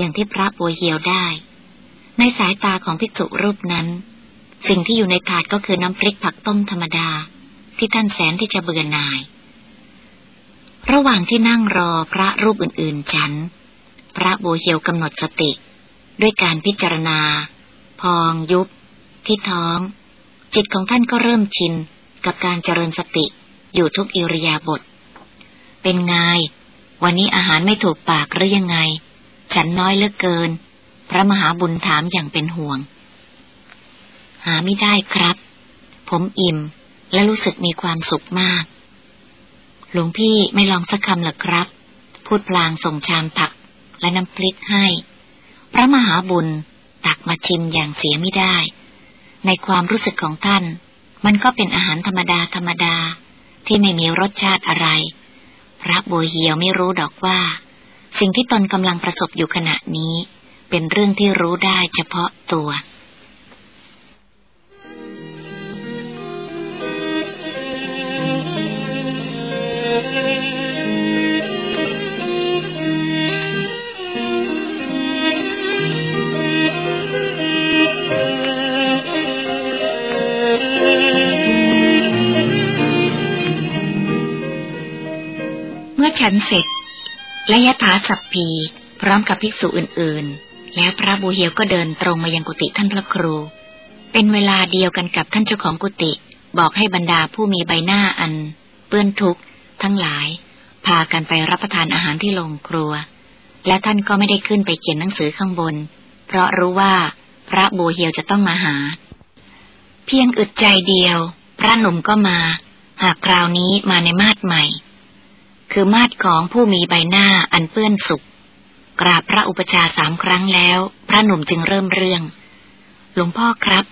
อย่างที่พระบัวเหียวได้ ในสายตาของภิกษุรูปนั้น สิ่งที่อยู่ในถาดก็คือน้ำพริกผักต้มธรรมดา ที่ท่านแสนที่จะเบื่อหน่าย ระหว่างที่นั่งรอพระรูปอื่นๆฉัน พระบัวเหียวกำหนดสติ ด้วยการพิจารณา พอง ยุบ ที่ท้อง จิตของท่านก็เริ่มชินกับการเจริญสติอยู่ทุกอิริยาบถเป็นไง วันนี้อาหารไม่ถูกปากหรือยังไง ฉันน้อยเหลือเกิน พระมหาบุญถามอย่างเป็นห่วง หาไม่ได้ครับ ผมอิ่มและรู้สึกมีความสุขมาก หลวงพี่ไม่ลองสักคำหรอครับ พูดพลางส่งชามผักและน้ำพริกให้ พระมหาบุญตักมาชิมอย่างเสียไม่ได้ ในความรู้สึกของท่าน มันก็เป็นอาหารธรรมดาธรรมดาที่ไม่มีรสชาติอะไร พระบัวเหียวไม่รู้ดอกว่า สิ่งที่ตนกำลังประสบอยู่ขณะนี้ เป็นเรื่องที่รู้ได้เฉพาะตัวเมื่อฉันเสร็จ และยะถาสัพพี พร้อมกับภิกษุอื่นๆ แล้วพระบูเฮียวก็เดินตรงมายังกุฏิท่านพระครู เป็นเวลาเดียวกันกับท่านเจ้าของกุฏิบอกให้บรรดาผู้มีใบหน้าอัน เปื้อนทุกข์ทั้งหลาย พากันไปรับประทานอาหารที่โรงครัว และท่านก็ไม่ได้ขึ้นไปเขียนหนังสือข้างบน เพราะรู้ว่าพระบูเฮียวจะต้องมาหา เพียงอึดใจเดียว พระหนุ่มก็มา หากคราวนี้มาในมาดใหม่ คือมาดของผู้มีใบหน้าอันเปื้อนสุกกราบพระอุปชาสามครั้งแล้ว พระหนุ่มจึงเริ่มเรื่อง หลวงพ่อครับ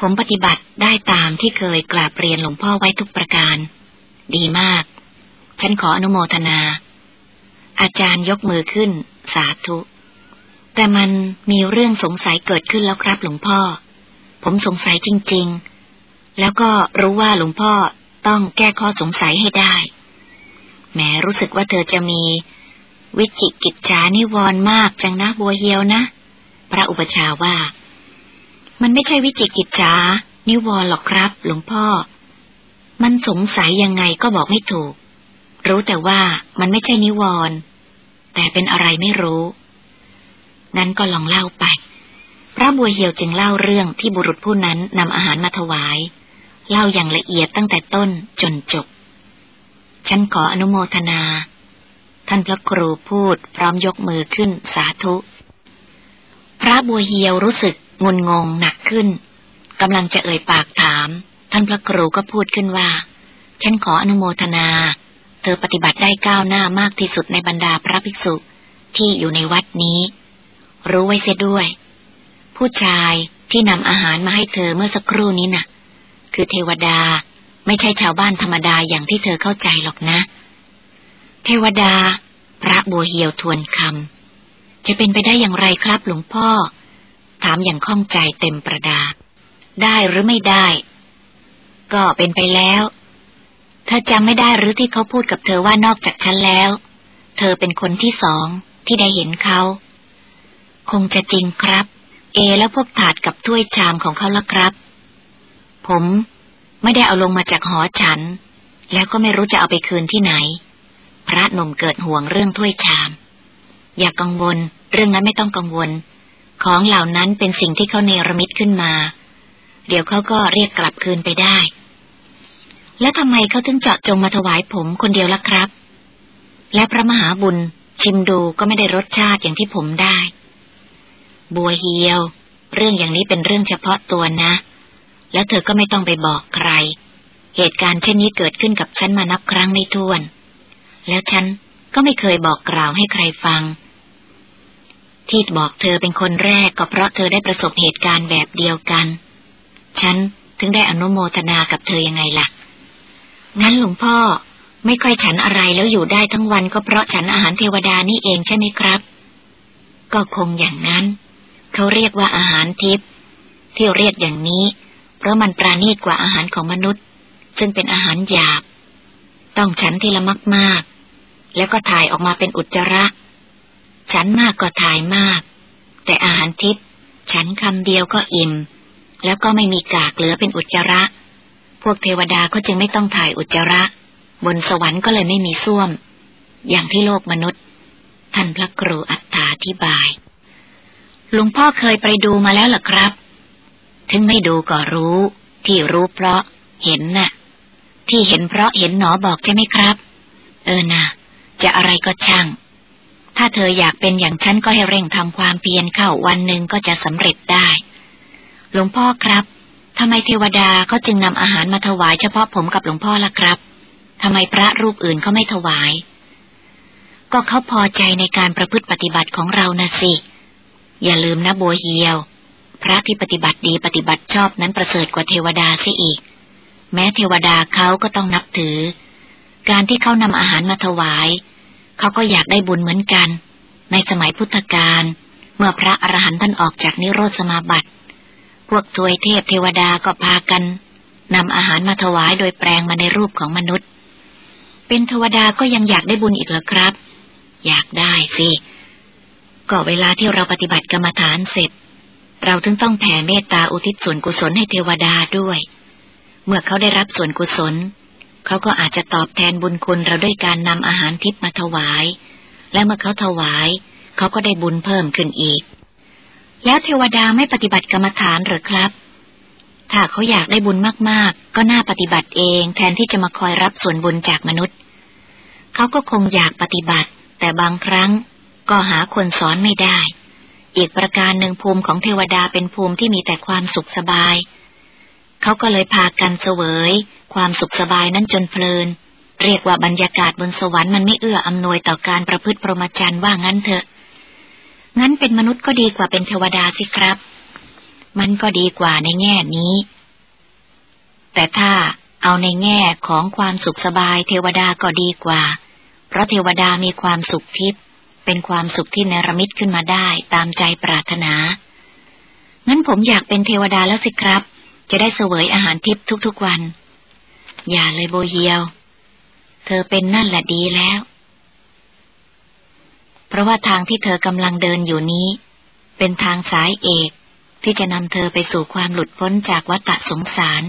ผมปฏิบัติได้ตามที่เคยกราบเรียนหลวงพ่อไว้ทุกประการ ดีมาก ฉันขออนุโมทนา อาจารย์ยกมือขึ้น สาธุ แต่มันมีเรื่องสงสัยเกิดขึ้นแล้วครับ หลวงพ่อ ผมสงสัยจริง ๆ แล้วก็รู้ว่าหลวงพ่อต้องแก้ข้อสงสัยให้ได้ แหมรู้สึกว่าเธอจะมี วิจิกิจฉานิวรณ์มากจังนะบัวเฮียวนะ พระอุปัชฌาย์ว่า มันไม่ใช่วิจิกิจฉานิวรณ์หรอกครับ หลวงพ่อ มันสงสัยยังไงก็บอกไม่ถูก รู้แต่ว่ามันไม่ใช่นิวร์แต่เป็นอะไรไม่รู้งั้นก็ลองเล่าไป พระบัวเหียวจึงเล่าเรื่องที่บุรุษผู้นั้นนำอาหารมาถวาย เล่าอย่างละเอียดตั้งแต่ต้นจนจบ ฉันขออนุโมทนา ท่านพระครูพูดพร้อมยกมือขึ้นสาธุ พระบัวเฮียวรู้สึกงุนงงหนักขึ้นกำลังจะเอ่ยปากถาม ท่านพระครูก็พูดขึ้นว่า ฉันขออนุโมทนา เธอปฏิบัติได้ก้าวหน้ามากที่สุดในบรรดาพระภิกษุที่อยู่ในวัดนี้ รู้ไว้เสียด้วย ผู้ชายที่นำอาหารมาให้เธอเมื่อสักครู่นี้นะ่ะ คือเทวดา ไม่ใช่ชาวบ้านธรรมดาอย่างที่เธอเข้าใจหรอกนะ เทวดา พระบัวเหียวทวนคำจะเป็นไปได้อย่างไรครับหลวงพ่อ ถามอย่างข้องใจเต็มประดา ได้หรือไม่ได้ ก็เป็นไปแล้ว เธอจำไม่ได้หรือที่เขาพูดกับเธอว่านอกจากฉันแล้ว เธอเป็นคนที่สองที่ได้เห็นเขา คงจะจริงครับ เอแล้วพวกถาดกับถ้วยชามของเขาละครับ ผม ไม่ได้เอาลงมาจากหอฉัน แล้วก็ไม่รู้จะเอาไปคืนที่ไหน พระนมเกิดห่วงเรื่องถ้วยชาม อย่ากกังวล เรื่องนั้นไม่ต้องกังวล ของเหล่านั้นเป็นสิ่งที่เขาเนรมิตขึ้นมา เดี๋ยวเขาก็เรียกกลับคืนไปได้ แล้วทำไมเขาถึงเจาะจงมาถวายผมคนเดียวล่ะครับ และพระมหาบุญชิมดูก็ไม่ได้รสชาติอย่างที่ผมได้ บัวเฮียว เรื่องอย่างนี้เป็นเรื่องเฉพาะตัวนะ แล้วเธอก็ไม่ต้องไปบอกใคร เหตุการณ์เช่นนี้เกิดขึ้นกับฉันมานับครั้งไม่ถ้วน แล้วฉันก็ไม่เคยบอกกล่าวให้ใครฟัง ที่บอกเธอเป็นคนแรกก็เพราะเธอได้ประสบเหตุการณ์แบบเดียวกัน ฉันถึงได้อนุโมทนากับเธอยังไงล่ะ งั้นหลวงพ่อไม่ค่อยฉันอะไรแล้วอยู่ได้ทั้งวันก็เพราะฉันอาหารเทวดานี่เองใช่ไหมครับ ก็คงอย่างนั้น เขาเรียกว่าอาหารทิพย์ที่เรียกอย่างนี้ เพราะมันปราณีตกว่าอาหารของมนุษย์ ซึ่งเป็นอาหารหยาบ ต้องฉันทีละมากๆ แล้วก็ถ่ายออกมาเป็นอุจจาระ ฉันมากก็ถ่ายมาก แต่อาหารทิพย์ฉันคำเดียวก็อิ่ม แล้วก็ไม่มีกากเหลือเป็นอุจจาระ พวกเทวดาก็จึงไม่ต้องถ่ายอุจจาระ บนสวรรค์ก็เลยไม่มีส้วม อย่างที่โลกมนุษย์ ท่านพระครูอัตถาธิบายหลวงพ่อเคยไปดูมาแล้วล่ะครับ ถึงไม่ดูก็รู้ ที่รู้เพราะเห็นนะ่ะ ที่เห็นเพราะเห็นหนอบอกใช่ไหมครับ เออนะจะอะไรก็ช่าง ถ้าเธออยากเป็นอย่างฉันก็ให้เร่งทำความเพียรเข้าวันหนึ่งก็จะสำเร็จได้ หลวงพ่อครับทำไมเทวดาเขาจึงนำอาหารมาถวายเฉพาะผมกับหลวงพ่อล่ะครับทำไมพระรูปอื่นเขาไม่ถวาย ก็เขาพอใจในการประพฤติปฏิบัติของเรานะสิ อย่าลืมนะบัวเฮียว พระที่ปฏิบัติดีปฏิบัติชอบนั้นประเสริฐกว่าเทวดาเสียอีก แม้เทวดาเขาก็ต้องนับถือ การที่เขานำอาหารมาถวาย เขาก็อยากได้บุญเหมือนกัน ในสมัยพุทธกาลเมื่อพระอรหันต์ท่านออกจากนิโรธสมาบัติ พวกทวยเทพเทวดาก็พากันนำอาหารมาถวายโดยแปลงมาในรูปของมนุษย์ เป็นเทวดาก็ยังอยากได้บุญอีกเหรอครับ อยากได้สิ ก็เวลาที่เราปฏิบัติกรรมฐานเสร็จ เราถึงต้องแผ่เมตตาอุทิศส่วนกุศลให้เทวดาด้วย เมื่อเขาได้รับส่วนกุศล เขาก็อาจจะตอบแทนบุญคุณเราด้วยการนำอาหารทิพมาถวาย และเมื่อเขาถวาย เขาก็ได้บุญเพิ่มขึ้นอีก แล้วเทวดาไม่ปฏิบัติกรรมฐานหรือครับ ถ้าเขาอยากได้บุญมากๆ ก็น่าปฏิบัติเองแทนที่จะมาคอยรับส่วนบุญจากมนุษย์ เขาก็คงอยากปฏิบัติ แต่บางครั้งก็หาคนสอนไม่ได้ อีกประการหนึ่งภูมิของเทวดาเป็นภูมิที่มีแต่ความสุขสบาย เขาก็เลยพากันเสวย ความสุขสบายนั้นจนเพลิน เรียกว่าบรรยากาศบนสวรรค์มันไม่เอื้ออำนวยต่อการประพฤติพรหมจรรย์ว่างั้นเถอะ งั้นเป็นมนุษย์ก็ดีกว่าเป็นเทวดาสิครับ มันก็ดีกว่าในแง่นี้ แต่ถ้าเอาในแง่ของความสุขสบายเทวดาก็ดีกว่า เพราะเทวดามีความสุขทิพย์ เป็นความสุขที่เนรมิตขึ้นมาได้ตามใจปรารถนา งั้นผมอยากเป็นเทวดาแล้วสิครับ จะได้เสวยอาหารทิพย์ทุกๆวัน อย่าเลยโบเฮียว เธอเป็นนั่นแหละดีแล้ว เพราะว่าทางที่เธอกำลังเดินอยู่นี้ เป็นทางสายเอกที่จะนำเธอไปสู่ความหลุดพ้นจากวัฏสงสาร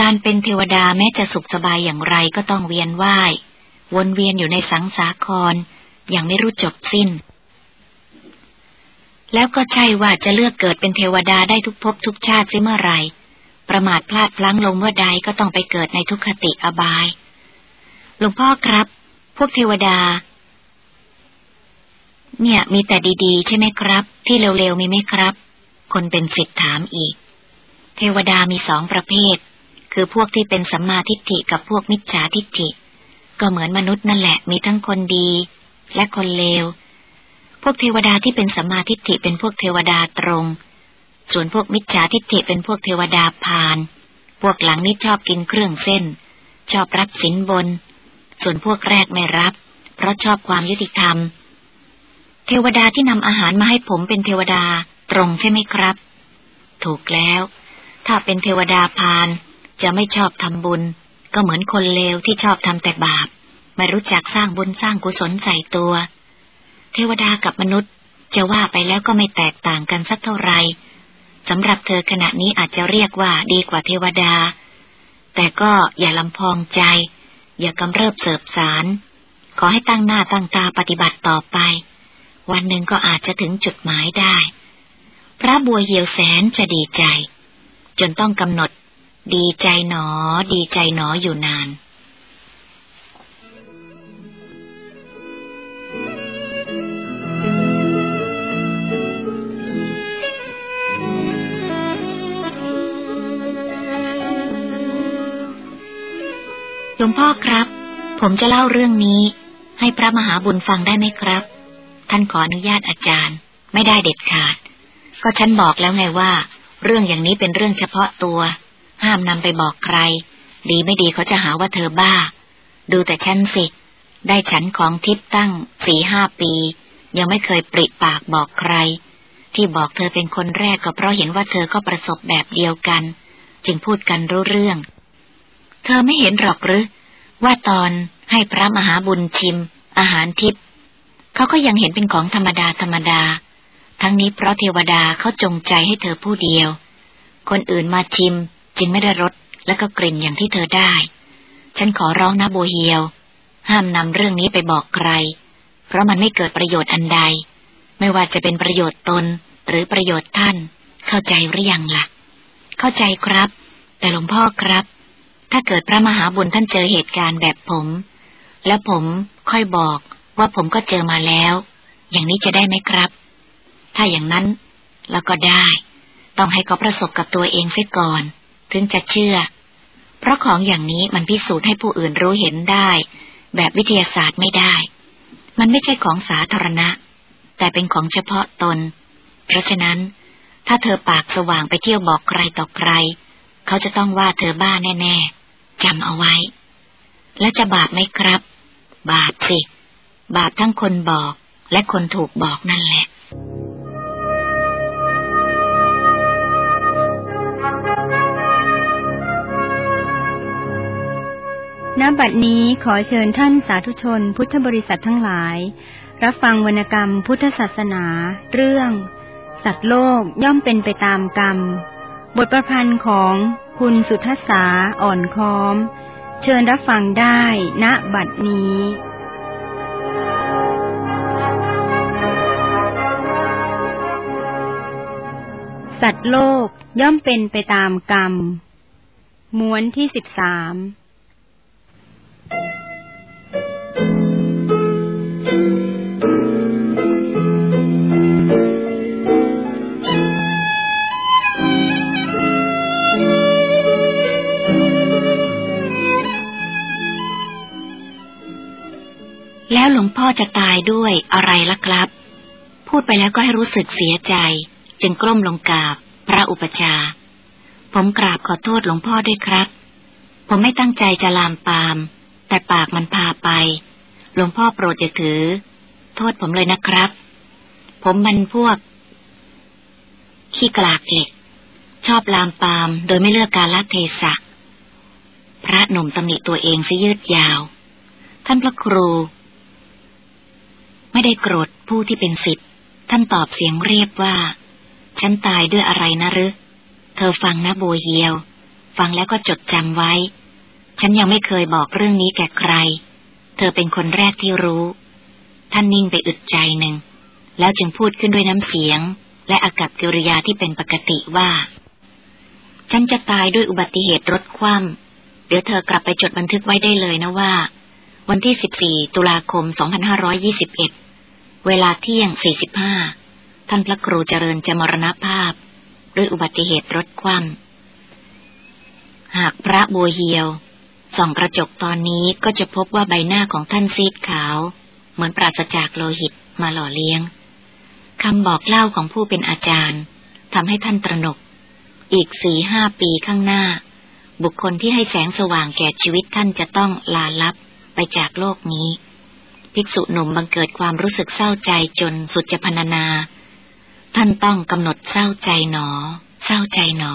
การเป็นเทวดาแม้จะสุขสบายอย่างไรก็ต้องเวียนว่าย วนเวียนอยู่ในสังสาคร อยังไม่รู้จบสิ้น แล้วก็ใช่ว่าจะเลือกเกิดเป็นเทวดาได้ทุกภพทุกชาติซิเมื่อไร ประมาทพลาดพลั้งลงเมื่อใดก็ต้องไปเกิดในทุกขติอบาย หลวงพ่อครับ พวกเทวดา เนี่ยมีแต่ดีๆ ใช่ไหมครับ ที่เร็วๆมีไหมครับ คนเป็นสิทธิ์ถามอีก เทวดามีสองประเภท คือพวกที่เป็นสัมมาทิฏฐิกับพวกมิจฉาทิฏฐิก็เหมือนมนุษย์นั่นแหละมีทั้งคนดี และคนเลว พวกเทวดาที่เป็นสัมมาทิฏฐิเป็นพวกเทวดาตรง ส่วนพวกมิจฉาทิฏฐิเป็นพวกเทวดาพานพวกหลังนี่ชอบกินเครื่องเส้น ชอบรับสินบน ส่วนพวกแรกไม่รับ เพราะชอบความยุติธรรม เทวดาที่นำอาหารมาให้ผมเป็นเทวดาตรงใช่ไหมครับ ถูกแล้ว ถ้าเป็นเทวดาพานจะไม่ชอบทำบุญ ก็เหมือนคนเลวที่ชอบทำแต่บาป ไม่รู้จักสร้างบุญสร้างกุศลใส่ตัว เทวดากับมนุษย์จะว่าไปแล้วก็ไม่แตกต่างกันสักเท่าไหร่สำหรับเธอขณะนี้อาจจะเรียกว่าดีกว่าเทวดา แต่ก็อย่าลำพองใจ อย่ากำเริบเสบสาร ขอให้ตั้งหน้าตั้งตาปฏิบัติต่อไป วันหนึ่งก็อาจจะถึงจุดหมายได้ พระบัวเหี่ยวแสนจะดีใจ จนต้องกำหนด ดีใจหนอ ดีใจหนออยู่นาน หลวงพ่อครับ ผมจะเล่าเรื่องนี้ ให้พระมหาบุญฟังได้ไหมครับ ท่านขออนุญาตอาจารย์ ไม่ได้เด็ดขาด ก็ฉันบอกแล้วไงว่า เรื่องอย่างนี้เป็นเรื่องเฉพาะตัว ห้ามนำไปบอกใคร ดีไม่ดีเขาจะหาว่าเธอบ้า ดูแต่ฉันสิ ได้ฉันของทิพตั้งสี่ห้าปี ยังไม่เคยปริปากบอกใคร ที่บอกเธอเป็นคนแรกก็เพราะเห็นว่าเธอก็ประสบแบบเดียวกัน จึงพูดกันรู้เรื่อง เธอไม่เห็นหรอกหรือ ว่าตอนให้พระมหาบุญชิม อาหารทิพย์เขาก็ยังเห็นเป็นของธรรมดาธรรมดา ทั้งนี้เพราะเทวดาเขาจงใจให้เธอผู้เดียว คนอื่นมาชิมจึงไม่ได้รสและก็กลิ่นอย่างที่เธอได้ ฉันขอร้องนะโบเฮียว ห้ามนำเรื่องนี้ไปบอกใคร เพราะมันไม่เกิดประโยชน์อันใด ไม่ว่าจะเป็นประโยชน์ตนหรือประโยชน์ท่าน เข้าใจหรือยังละ่ะ เข้าใจครับ แต่หลวงพ่อครับ ถ้าเกิดพระมหาบุญท่านเจอเหตุการณ์แบบผม แล้วผมค่อยบอกว่าผมก็เจอมาแล้ว อย่างนี้จะได้ไหมครับ ถ้าอย่างนั้นเราก็ได้ ต้องให้เขาประสบกับตัวเองเสียก่อน ถึงจะเชื่อ เพราะของอย่างนี้มันพิสูจน์ให้ผู้อื่นรู้เห็นได้ แบบวิทยาศาสตร์ไม่ได้ มันไม่ใช่ของสาธารณะ แต่เป็นของเฉพาะตน เพราะฉะนั้น ถ้าเธอปากสว่างไปเที่ยวบอกใครต่อใคร เขาจะต้องว่าเธอบ้าแน่ ๆ จำเอาไว้ แล้วจะบาปไหมครับ บาปสิ บาปทั้งคนบอกและคนถูกบอกนั่นแหละณบัดนี้ขอเชิญท่านสาธุชนพุทธบริษัททั้งหลาย รับฟังวรรณกรรมพุทธศาสนา เรื่อง สัตว์โลกย่อมเป็นไปตามกรรม บทประพันธ์ของคุณสุทธสาอ่อนค้อม เชิญรับฟังได้ณบัดนี้สัตว์โลกย่อมเป็นไปตามกรรม ม้วนที่สิบสาม แล้วหลวงพ่อจะตายด้วยอะไรล่ะครับ พูดไปแล้วก็ให้รู้สึกเสียใจ จึงกล้มลงกราบ พระอุปชา ผมกราบขอโทษหลวงพ่อด้วยครับ ผมไม่ตั้งใจจะลามปาม แต่ปากมันพาไป หลวงพ่อโปรดอย่าถือ โทษผมเลยนะครับ ผมมันพวก ขี้กลากเกกชอบลามปามโดยไม่เลือกกาลเทศะ พระหนุ่มตำหนิตัวเองซะยืดยาว ท่านพระครู ไม่ได้โกรธผู้ที่เป็นสิทธิ์ท่านตอบเสียงเรียบว่า ฉันตายด้วยอะไรนะหรือเธอฟังนะโบเฮียว ฟังแล้วก็จดจำไว้ ฉันยังไม่เคยบอกเรื่องนี้แก่ใคร เธอเป็นคนแรกที่รู้ ท่านนิ่งไปอึดใจหนึ่ง แล้วจึงพูดขึ้นด้วยน้ำเสียง และอากับกิริยาที่เป็นปกติว่า ฉันจะตายด้วยอุบัติเหตุรถคว่ำเดี๋ยวเธอกลับไปจดบันทึกไว้ได้เลยนะว่า วันที่ 14 ตุลาคม 2521 เวลาเที่ยง 45 ท่านพระครูเจริญจะมรณภาพ ด้วยอุบัติเหตุรถคว่ำหากพระบัวเฮียว ส่องกระจกตอนนี้ก็จะพบว่าใบหน้าของท่านซีดขาว เหมือนปราศจากโลหิตมาหล่อเลี้ยงคำบอกเล่าของผู้เป็นอาจารย์ทำให้ท่านตระหนก อีกสี่ห้าปีข้างหน้า บุคคลที่ให้แสงสว่างแก่ชีวิตท่านจะต้องลาลับไปจากโลกนี้ ภิกษุหนุ่มบังเกิดความรู้สึกเศร้าใจจนสุดจะพรรณนา ท่านต้องกำหนดเศร้าใจหนอ เศร้าใจหนอ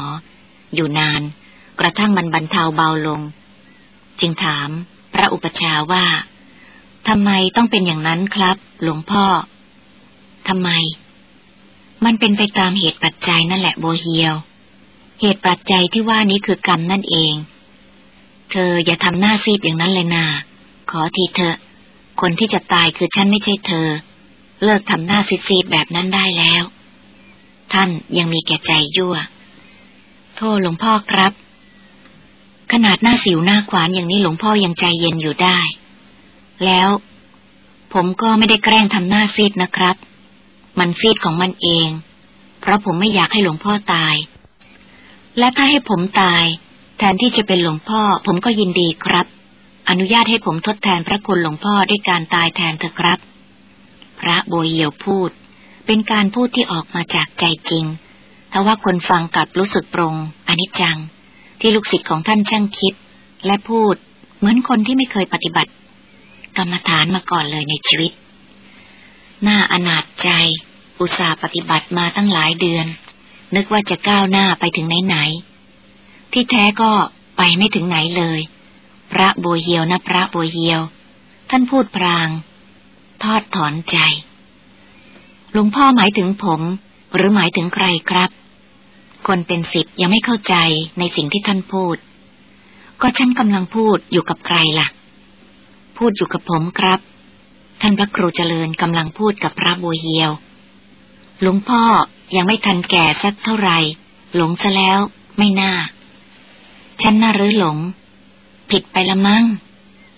อยู่นาน กระทั่งมันบรรเทาเบาลง จึงถามพระอุปชาว่าทำไมต้องเป็นอย่างนั้นครับ หลวงพ่อทำไม มันเป็นไปตามเหตุปัจจัยนั่นแหละโบเฮียว เหตุปัจจัยที่ว่านี้คือกรรมนั่นเอง เธออย่าทำหน้าซีดอย่างนั้นเลยนา ขอทีเถอะ คนที่จะตายคือฉันไม่ใช่เธอ เลิกทำหน้าซีดๆแบบนั้นได้แล้ว ท่านยังมีแก่ใจยั่ว โทษหลวงพ่อครับ ขนาดหน้าสิวหน้าขวานอย่างนี้หลวงพ่อยังใจเย็นอยู่ได้ แล้ว ผมก็ไม่ได้แกล้งทำหน้าซีดนะครับ มันซีดของมันเอง เพราะผมไม่อยากให้หลวงพ่อตาย และถ้าให้ผมตาย แทนที่จะเป็นหลวงพ่อ ผมก็ยินดีครับ อนุญาตให้ผมทดแทนพระคุณหลวงพ่อด้วยการตายแทนเถอะครับ พระโบยเหียวพูด เป็นการพูดที่ออกมาจากใจจริงทว่าคนฟังกลับรู้สึกปรงอนิจจัง ที่ลูกศิษย์ของท่านช่างคิด และพูดเหมือนคนที่ไม่เคยปฏิบัติ กรรมฐานมาก่อนเลยในชีวิต หน่าอนาจใจ อุตส่าห์ปฏิบัติมาตั้งหลายเดือน นึกว่าจะก้าวหน้าไปถึงไหนไหน ที่แท้ก็ไปไม่ถึงไหนเลย พระโบเฮียวนะพระโบเฮียว ท่านพูดพราง ทอดถอนใจ หลวงพ่อหมายถึงผม หรือหมายถึงใครครับ คนเป็นสิทธิ์ยังไม่เข้าใจในสิ่งที่ท่านพูด ก็ฉันกำลังพูดอยู่กับใครละ่ะ พูดอยู่กับผมครับ ท่านพระครูเจริญกำลังพูดกับพระบัวเฮียว หลวงพ่อยังไม่ทันแก่สักเท่าไหร่หลงซะแล้วไม่น่า ฉันน่ารื้อหลง ผิดไปละมั้ง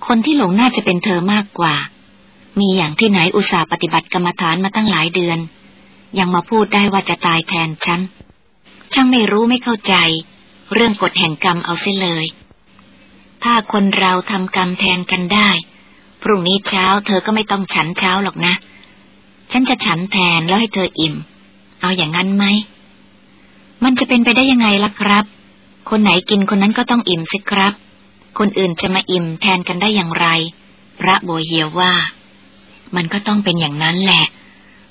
คนที่หลงน่าจะเป็นเธอมากกว่า มีอย่างที่ไหนอุตส่าห์ปฏิบัติกรรมฐานมาตั้งหลายเดือน ยังมาพูดได้ว่าจะตายแทนฉัน ช่างไม่รู้ไม่เข้าใจ เรื่องกฎแห่งกรรมเอาเสียเลย ถ้าคนเราทำกรรมแทนกันได้ พรุ่งนี้เช้าเธอก็ไม่ต้องฉันเช้าหรอกนะ ฉันจะฉันแทนแล้วให้เธออิ่ม เอาอย่างนั้นไหม มันจะเป็นไปได้ยังไงล่ะครับ คนไหนกินคนนั้นก็ต้องอิ่มสิครับ คนอื่นจะมาอิ่มแทนกันได้อย่างไร พระโบเฮียวว่า มันก็ต้องเป็นอย่างนั้นแหละ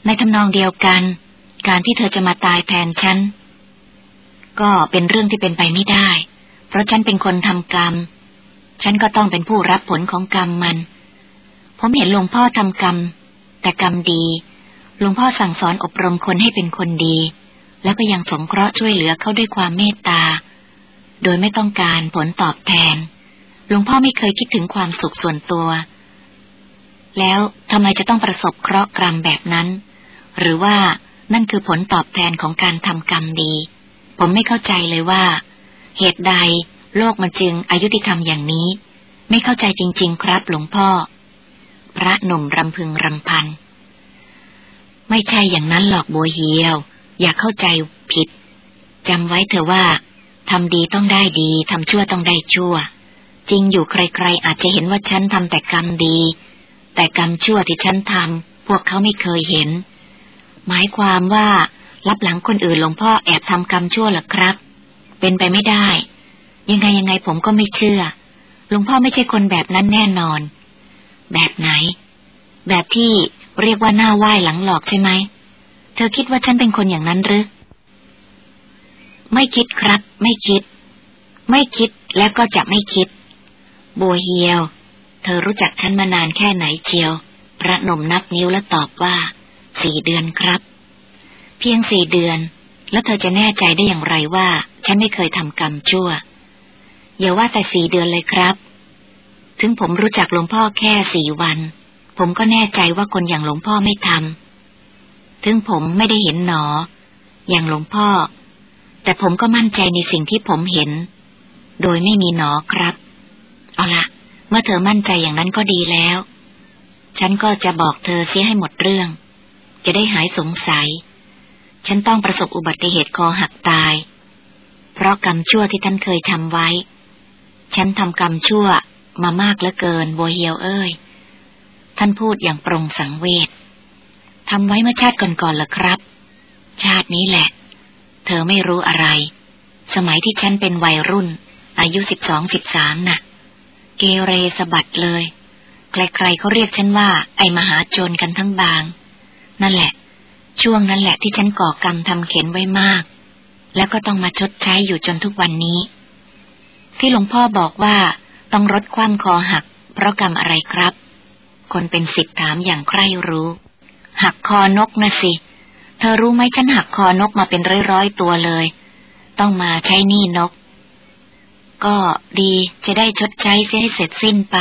ในทำนองเดียวกัน การที่เธอจะมาตายแทนฉัน ก็เป็นเรื่องที่เป็นไปไม่ได้ เพราะฉันเป็นคนทำกรรม ฉันก็ต้องเป็นผู้รับผลของกรรมมัน ผมเห็นหลวงพ่อทำกรรม แต่กรรมดี หลวงพ่อสั่งสอนอบรมคนให้เป็นคนดี แล้วก็ยังสงเคราะห์ช่วยเหลือเขาด้วยความเมตตา โดยไม่ต้องการผลตอบแทน หลวงพ่อไม่เคยคิดถึงความสุขส่วนตัว แล้วทำไมจะต้องประสบเคราะห์กรรมแบบนั้น หรือว่านั่นคือผลตอบแทนของการทำกรรมดี ผมไม่เข้าใจเลยว่า เหตุใดโลกมันจึงอายุติธรรมอย่างนี้ ไม่เข้าใจจริง ๆ ครับ หลวงพ่อ พระหนุ่มรำพึงรำพัน ไม่ใช่อย่างนั้นหรอกบัวเหียว อย่าเข้าใจผิดจำไว้เถอะว่าทำดีต้องได้ดีทำชั่วต้องได้ชั่ว จริงอยู่ใครๆอาจจะเห็นว่าฉันทำแต่กรรมดี แต่กรรมชั่วที่ฉันทำพวกเขาไม่เคยเห็น หมายความว่ารับหลังคนอื่นหลวงพ่อแอบทำกรรมชั่วหรอครับ เป็นไปไม่ได้ ยังไงยังไงผมก็ไม่เชื่อหลวงพ่อไม่ใช่คนแบบนั้นแน่นอน แบบไหน แบบที่เรียกว่าหน้าไหว้หลังหลอกใช่ไหม เธอคิดว่าฉันเป็นคนอย่างนั้นหรือ ไม่คิดครับ ไม่คิด ไม่คิดแล้วก็จะไม่คิด บัวเฮียว เธอรู้จักฉันมานานแค่ไหนเชียว พระนมนับนิ้วแล้วตอบว่า สี่เดือนครับ เพียงสี่เดือน แล้วเธอจะแน่ใจได้อย่างไรว่า ฉันไม่เคยทำกรรมชั่ว อย่าว่าแต่สี่เดือนเลยครับ ถึงผมรู้จักหลวงพ่อแค่สี่วัน ผมก็แน่ใจว่าคนอย่างหลวงพ่อไม่ทำ ถึงผมไม่ได้เห็นหนอ อย่างหลวงพ่อ แต่ผมก็มั่นใจในสิ่งที่ผมเห็น โดยไม่มีหนอครับ เอาละเมื่อเธอมั่นใจอย่างนั้นก็ดีแล้ว ฉันก็จะบอกเธอเสียให้หมดเรื่อง จะได้หายสงสัย ฉันต้องประสบอุบัติเหตุคอหักตาย เพราะกรรมชั่วที่ท่านเคยทำไว้ ฉันทำกรรมชั่วมามากเหลือเกินโบเฮียวเอ้ย ท่านพูดอย่างปรงสังเวชทำไว้เมื่อชาติก่อนๆเหรอครับ ชาตินี้แหละ เธอไม่รู้อะไร สมัยที่ฉันเป็นวัยรุ่น อายุสิบสองสิบสามน่ะ เกเรสะบัดเลย ใครๆเขาเรียกฉันว่า ไอ้มหาโจรกันทั้งบาง นั่นแหละ ช่วงนั้นแหละที่ฉันก่อกรรมทำเข็นไว้มาก แล้วก็ต้องมาชดใช้อยู่จนทุกวันนี้ ที่หลวงพ่อบอกว่าต้องรดความคอหัก เพราะกรรมอะไรครับ คนเป็นสิทธิ์ถามอย่างใคร่รู้ หักคอนกนะสิ เธอรู้ไหมฉันหักคอนกมาเป็นร้อยๆตัวเลย ต้องมาใช้หนี้นก ก็ดีจะได้ชดใช้เสียให้เสร็จสิ้นไป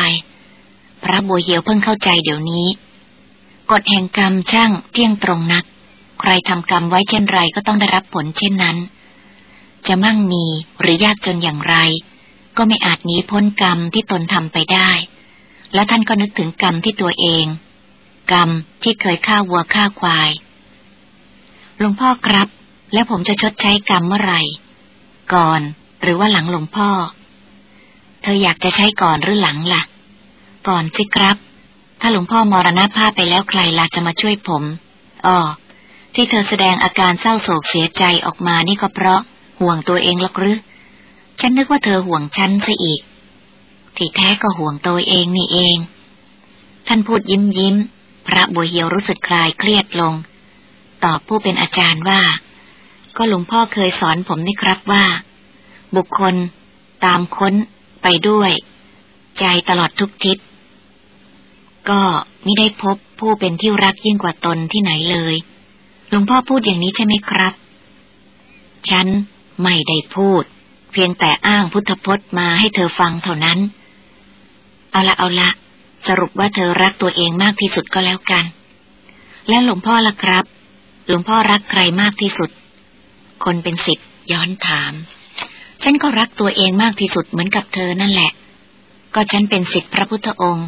พระบัวเหียวเพิ่งเข้าใจเดี๋ยวนี้ กฎแห่งกรรมช่างเที่ยงตรงนัก ใครทำกรรมไว้เช่นไรก็ต้องได้รับผลเช่นนั้น จะมั่งมีหรือยากจนอย่างไร ก็ไม่อาจหนีพ้นกรรมที่ตนทำไปได้ และท่านก็นึกถึงกรรมที่ตัวเอง กรรมที่เคยฆ่าวัวฆ่าควายหลวงพ่อครับ แล้วผมจะชดใช้กรรมเมื่อไหร่ ก่อน หรือว่าหลังหลวงพ่อ เธออยากจะใช้ก่อนหรือหลังล่ะ ก่อนสิครับ ถ้าหลวงพ่อมรณภาพไปแล้วใครล่ะจะมาช่วยผมอ๋อที่เธอแสดงอาการเศร้าโศกเสียใจออกมานี่ก็เพราะ ห่วงตัวเองหรอกหรือฉันนึกว่าเธอห่วงฉันซะอีก ที่แท้ก็ห่วงตัวเองนี่เอง ท่านพูดยิ้มยิ้ม พระบัวเหียวรู้สึกคลายเครียดลง ตอบผู้เป็นอาจารย์ว่า ก็หลวงพ่อเคยสอนผมนี่ครับว่า บุคคล ตามค้นไปด้วย ใจตลอดทุกทิศ ก็ไม่ได้พบผู้เป็นที่รักยิ่งกว่าตนที่ไหนเลย หลวงพ่อพูดอย่างนี้ใช่ไหมครับ ฉันไม่ได้พูด เพียงแต่อ้างพุทธพจน์มาให้เธอฟังเท่านั้น เอาละเอาละสรุปว่าเธอรักตัวเองมากที่สุดก็แล้วกัน แล้วหลวงพ่อล่ะครับ หลวงพ่อรักใครมากที่สุด คนเป็นสิทธิ์ย้อนถาม ฉันก็รักตัวเองมากที่สุดเหมือนกับเธอนั่นแหละ ก็ฉันเป็นสิทธิพระพุทธองค์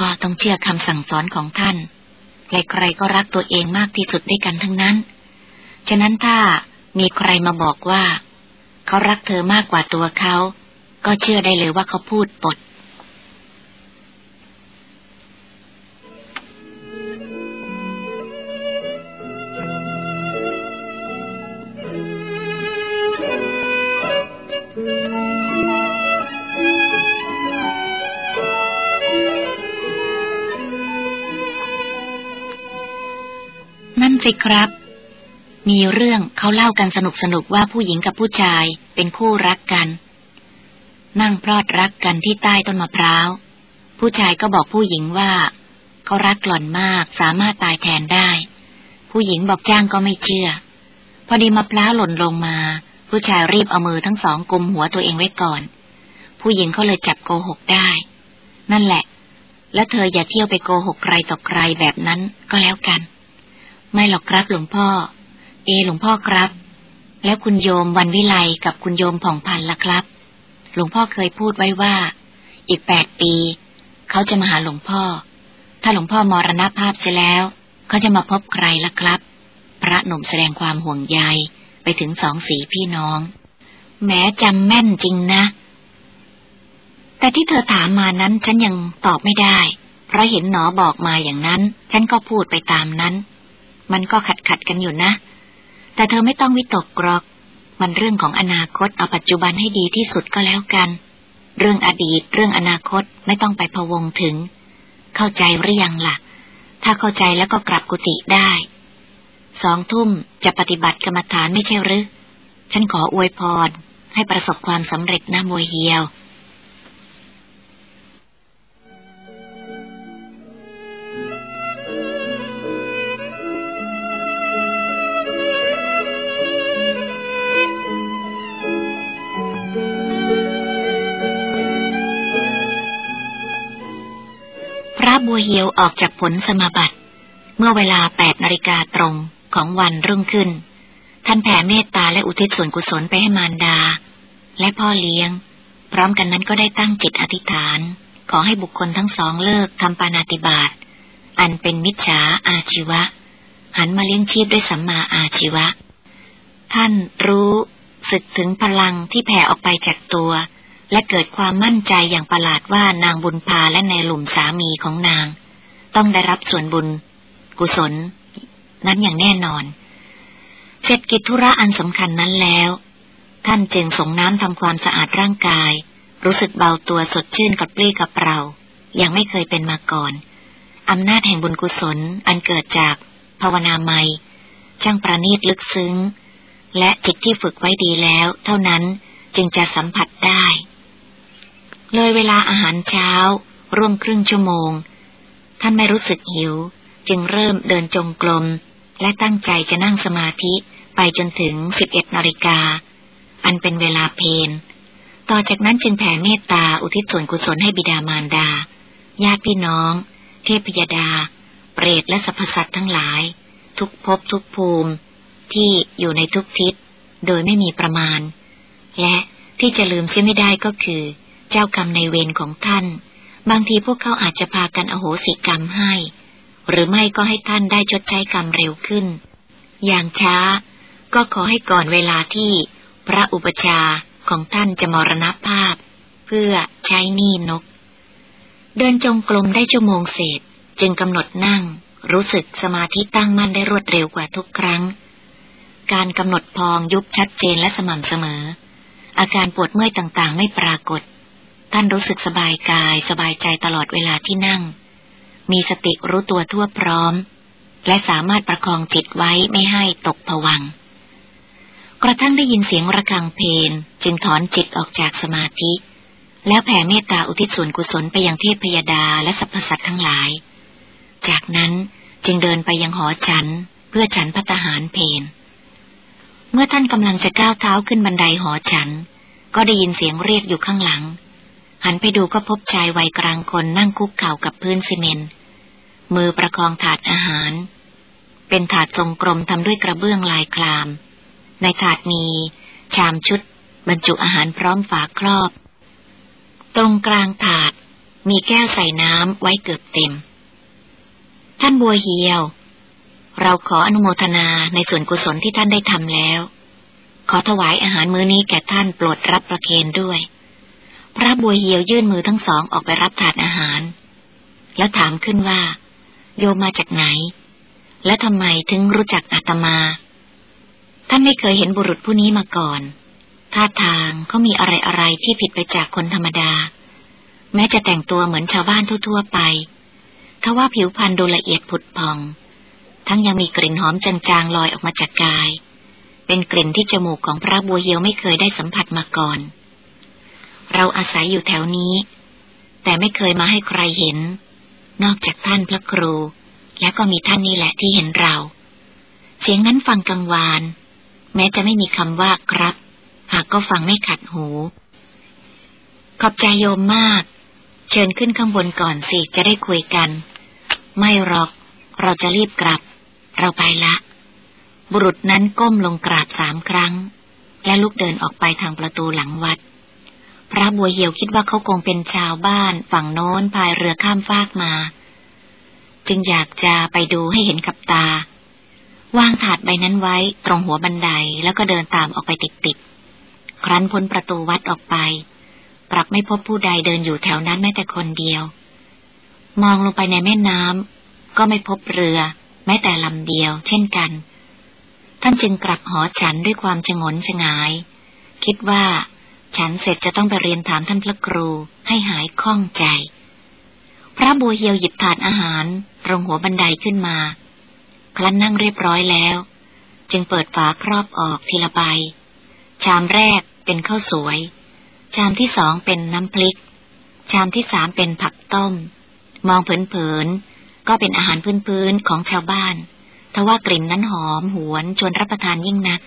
ก็ต้องเชื่อคำสั่งสอนของท่าน ใครๆก็รักตัวเองมากที่สุดด้วยกันทั้งนั้น ฉะนั้นถ้ามีใครมาบอกว่า เขารักเธอมากกว่าตัวเขา ก็เชื่อได้เลยว่าเขาพูดปด สิครับ มีเรื่องเขาเล่ากันสนุกสนุกว่าผู้หญิงกับผู้ชายเป็นคู่รักกัน นั่งพลอดรักกันที่ใต้ต้นมะพร้าว ผู้ชายก็บอกผู้หญิงว่า เขารักหล่อนมากสามารถตายแทนได้ ผู้หญิงบอกจ้างก็ไม่เชื่อ พอดีมะพร้าวหล่นลงมา ผู้ชายรีบเอามือทั้งสองกุมหัวตัวเองไว้ก่อน ผู้หญิงเขาเลยจับโกหกได้ นั่นแหละ และเธออย่าเที่ยวไปโกหกใครต่อใครแบบนั้นก็แล้วกัน ไม่หรอกครับหลวงพ่อ เอ หลวงพ่อครับ แล้วคุณโยมวันวิไลกับคุณโยมผ่องพันธ์ล่ะครับ หลวงพ่อเคยพูดไว้ว่า อีกแปดปี เขาจะมาหาหลวงพ่อ ถ้าหลวงพ่อมรณภาพเสียแล้ว เขาจะมาพบใครล่ะครับ พระหนุ่มแสดงความห่วงใยไปถึงสองสีพี่น้องแม้จำแม่นจริงนะ แต่ที่เธอถามมานั้นฉันยังตอบไม่ได้ เพราะเห็นหนอบอกมาอย่างนั้น ฉันก็พูดไปตามนั้น มันก็ขัดขัดกันอยู่นะ แต่เธอไม่ต้องวิตกกรอก มันเรื่องของอนาคตเอาปัจจุบันให้ดีที่สุดก็แล้วกัน เรื่องอดีต เรื่องอนาคตไม่ต้องไปพะวงถึง เข้าใจหรือยังละ่ะ ถ้าเข้าใจแล้วก็กลับกุฏิได้ สองทุ่มจะปฏิบัติกรรมฐานไม่ใช่หรือ ฉันขออวยพร ให้ประสบความสำเร็จนะมวยเฮียว บัวเหียวออกจากผลสมาบัติ เมื่อเวลาแปดนาฬิกาตรงของวันรุ่งขึ้น ท่านแผ่เมตตาและอุทิศส่วนกุศลไปให้มารดา และพ่อเลี้ยง พร้อมกันนั้นก็ได้ตั้งจิตอธิษฐาน ขอให้บุคคลทั้งสองเลิกทำปานาติบาตอันเป็นมิจฉาอาชีวะ หันมาเลี้ยงชีพด้วยสัมมาอาชีวะ ท่านรู้สึกถึงพลังที่แผ่ออกไปจากตัว และเกิดความมั่นใจอย่างประหลาดว่านางบุญพาและในหลุมสามีของนาง ต้องได้รับส่วนบุญ กุศล นั้นอย่างแน่นอน เสร็จกิจธุระอันสำคัญนั้นแล้ว ท่านจึงส่งน้ำทำความสะอาดร่างกาย รู้สึกเบาตัวสดชื่นกับปรี้กับเรายังไม่เคยเป็นมาก่อนอำนาจแห่งบุญกุศลอันเกิดจากภาวนาไมช่างประณีตลึกซึ้ง และจิตที่ฝึกไว้ดีแล้ว เท่านั้นจึงจะสัมผัสได้ เลยเวลาอาหารเช้า ร่วมครึ่งชั่วโมง ท่านไม่รู้สึกหิว จึงเริ่มเดินจงกรมและตั้งใจจะนั่งสมาธิไปจนถึงสิบเอ็ดนาฬิกา อันเป็นเวลาเพนต่อจากนั้นจึงแผ่เมตตาอุทิศส่วนกุศลให้บิดามารดา ญาติพี่น้อง เทพยดา เปรตและสรรพสัตว์ทั้งหลาย ทุกภพทุกภูมิ ที่อยู่ในทุกทิศ โดยไม่มีประมาณ และที่จะลืมเสียไม่ได้ก็คือ เจ้ากรรมในเวรของท่าน บางทีพวกเขาอาจจะพากันอโหสิกรรมให้ หรือไม่ก็ให้ท่านได้ชดใช้กรรมเร็วขึ้น อย่างช้า ก็ขอให้ก่อนเวลาที่พระอุปชาของท่านจะมรณภาพ เพื่อใช้หนี้นก เดินจงกรมได้ชั่วโมงเศษจึงกำหนดนั่ง รู้สึกสมาธิตั้งมั่นได้รวดเร็วกว่าทุกครั้ง การกำหนดพองยุบชัดเจนและสม่ำเสมอ อาการปวดเมื่อยต่างๆ ไม่ปรากฏ ท่านรู้สึกสบายกายสบายใจตลอดเวลาที่นั่ง มีสติรู้ตัวทั่วพร้อม และสามารถประคองจิตไว้ไม่ให้ตกผวัง กระทั่งได้ยินเสียงระฆังเพลงจึงถอนจิตออกจากสมาธิ แล้วแผ่เมตตาอุทิศส่วนกุศลไปยังเทพพยดาและสรรพสัตว์ทั้งหลาย จากนั้นจึงเดินไปยังหอฉัน เพื่อฉันพัตหารเพนเมื่อท่านกำลังจะก้าวเท้าขึ้นบันไดหอฉัน ก็ได้ยินเสียงเรียกอยู่ข้างหลัง หันไปดูก็พบชายวัยกลางคนนั่งคุกเข่ากับพื้นซีเมนต์ มือประคองถาดอาหาร เป็นถาดทรงกลมทำด้วยกระเบื้องลายคลาม ในถาดมี ชามชุด บรรจุอาหารพร้อมฝาครอบ ตรงกลางถาดมีแก้วใส่น้ำไว้เกือบเต็ม ท่านบัวเหียว เราขออนุโมทนาในส่วนกุศลที่ท่านได้ทำแล้ว ขอถวายอาหารมื้อนี้แก่ท่านโปรดรับประเคนด้วย พระบัวเหียวยื่นมือทั้งสองออกไปรับถาดอาหาร แล้วถามขึ้นว่า โยมมาจากไหน และทำไมถึงรู้จักอาตมาท่านไม่เคยเห็นบุรุษผู้นี้มาก่อนท่าทางเขามีอะไรอะไรที่ผิดไปจากคนธรรมดา แม้จะแต่งตัวเหมือนชาวบ้านทั่วๆไปทว่าผิวพรรณดูละเอียดผุดพอง ทั้งยังมีกลิ่นหอมจางๆลอยออกมาจากกาย เป็นกลิ่นที่จมูกของพระบัวเหียวไม่เคยได้สัมผัสมาก่อน เราอาศัยอยู่แถวนี้ แต่ไม่เคยมาให้ใครเห็น นอกจากท่านพระครู แล้วก็มีท่านนี่แหละที่เห็นเรา เสียงนั้นฟังกังวาน แม้จะไม่มีคำว่าครับ หากก็ฟังไม่ขัดหู ขอบใจโยมมาก เชิญขึ้นข้างบนก่อนสิจะได้คุยกัน ไม่หรอก เราจะรีบกลับ เราไปละ บุรุษนั้นก้มลงกราบสามครั้ง และลุกเดินออกไปทางประตูหลังวัด พระบัวเหี่ยวคิดว่าเขาคงเป็นชาวบ้านฝั่งโน้นพายเรือข้ามฟากมา จึงอยากจะไปดูให้เห็นกับตา วางถาดใบนั้นไว้ตรงหัวบันไดแล้วก็เดินตามออกไปติดๆ ครั้นพ้นประตูวัดออกไปปรับไม่พบผู้ใดเดินอยู่แถวนั้นแม้แต่คนเดียว มองลงไปในแม่น้ำก็ไม่พบเรือ แม้แต่ลำเดียว เช่นกัน ท่านจึงกลับหอฉันด้วยความชงนชงาย คิดว่า ฉันเสร็จจะต้องไปเรียนถามท่านพระครูให้หายข้องใจ พระบัวเฮียวหยิบถาดอาหารตรงหัวบันไดขึ้นมาครั้นนั่งเรียบร้อยแล้ว จึงเปิดฝาครอบออกทีละใบ ชามแรกเป็นข้าวสวย ชามที่สองเป็นน้ำพริก ชามที่สามเป็นผักต้ม มองเผินๆก็เป็นอาหารพื้นๆของชาวบ้านทว่ากลิ่นนั้นหอมหวนชวนรับประทานยิ่งนัก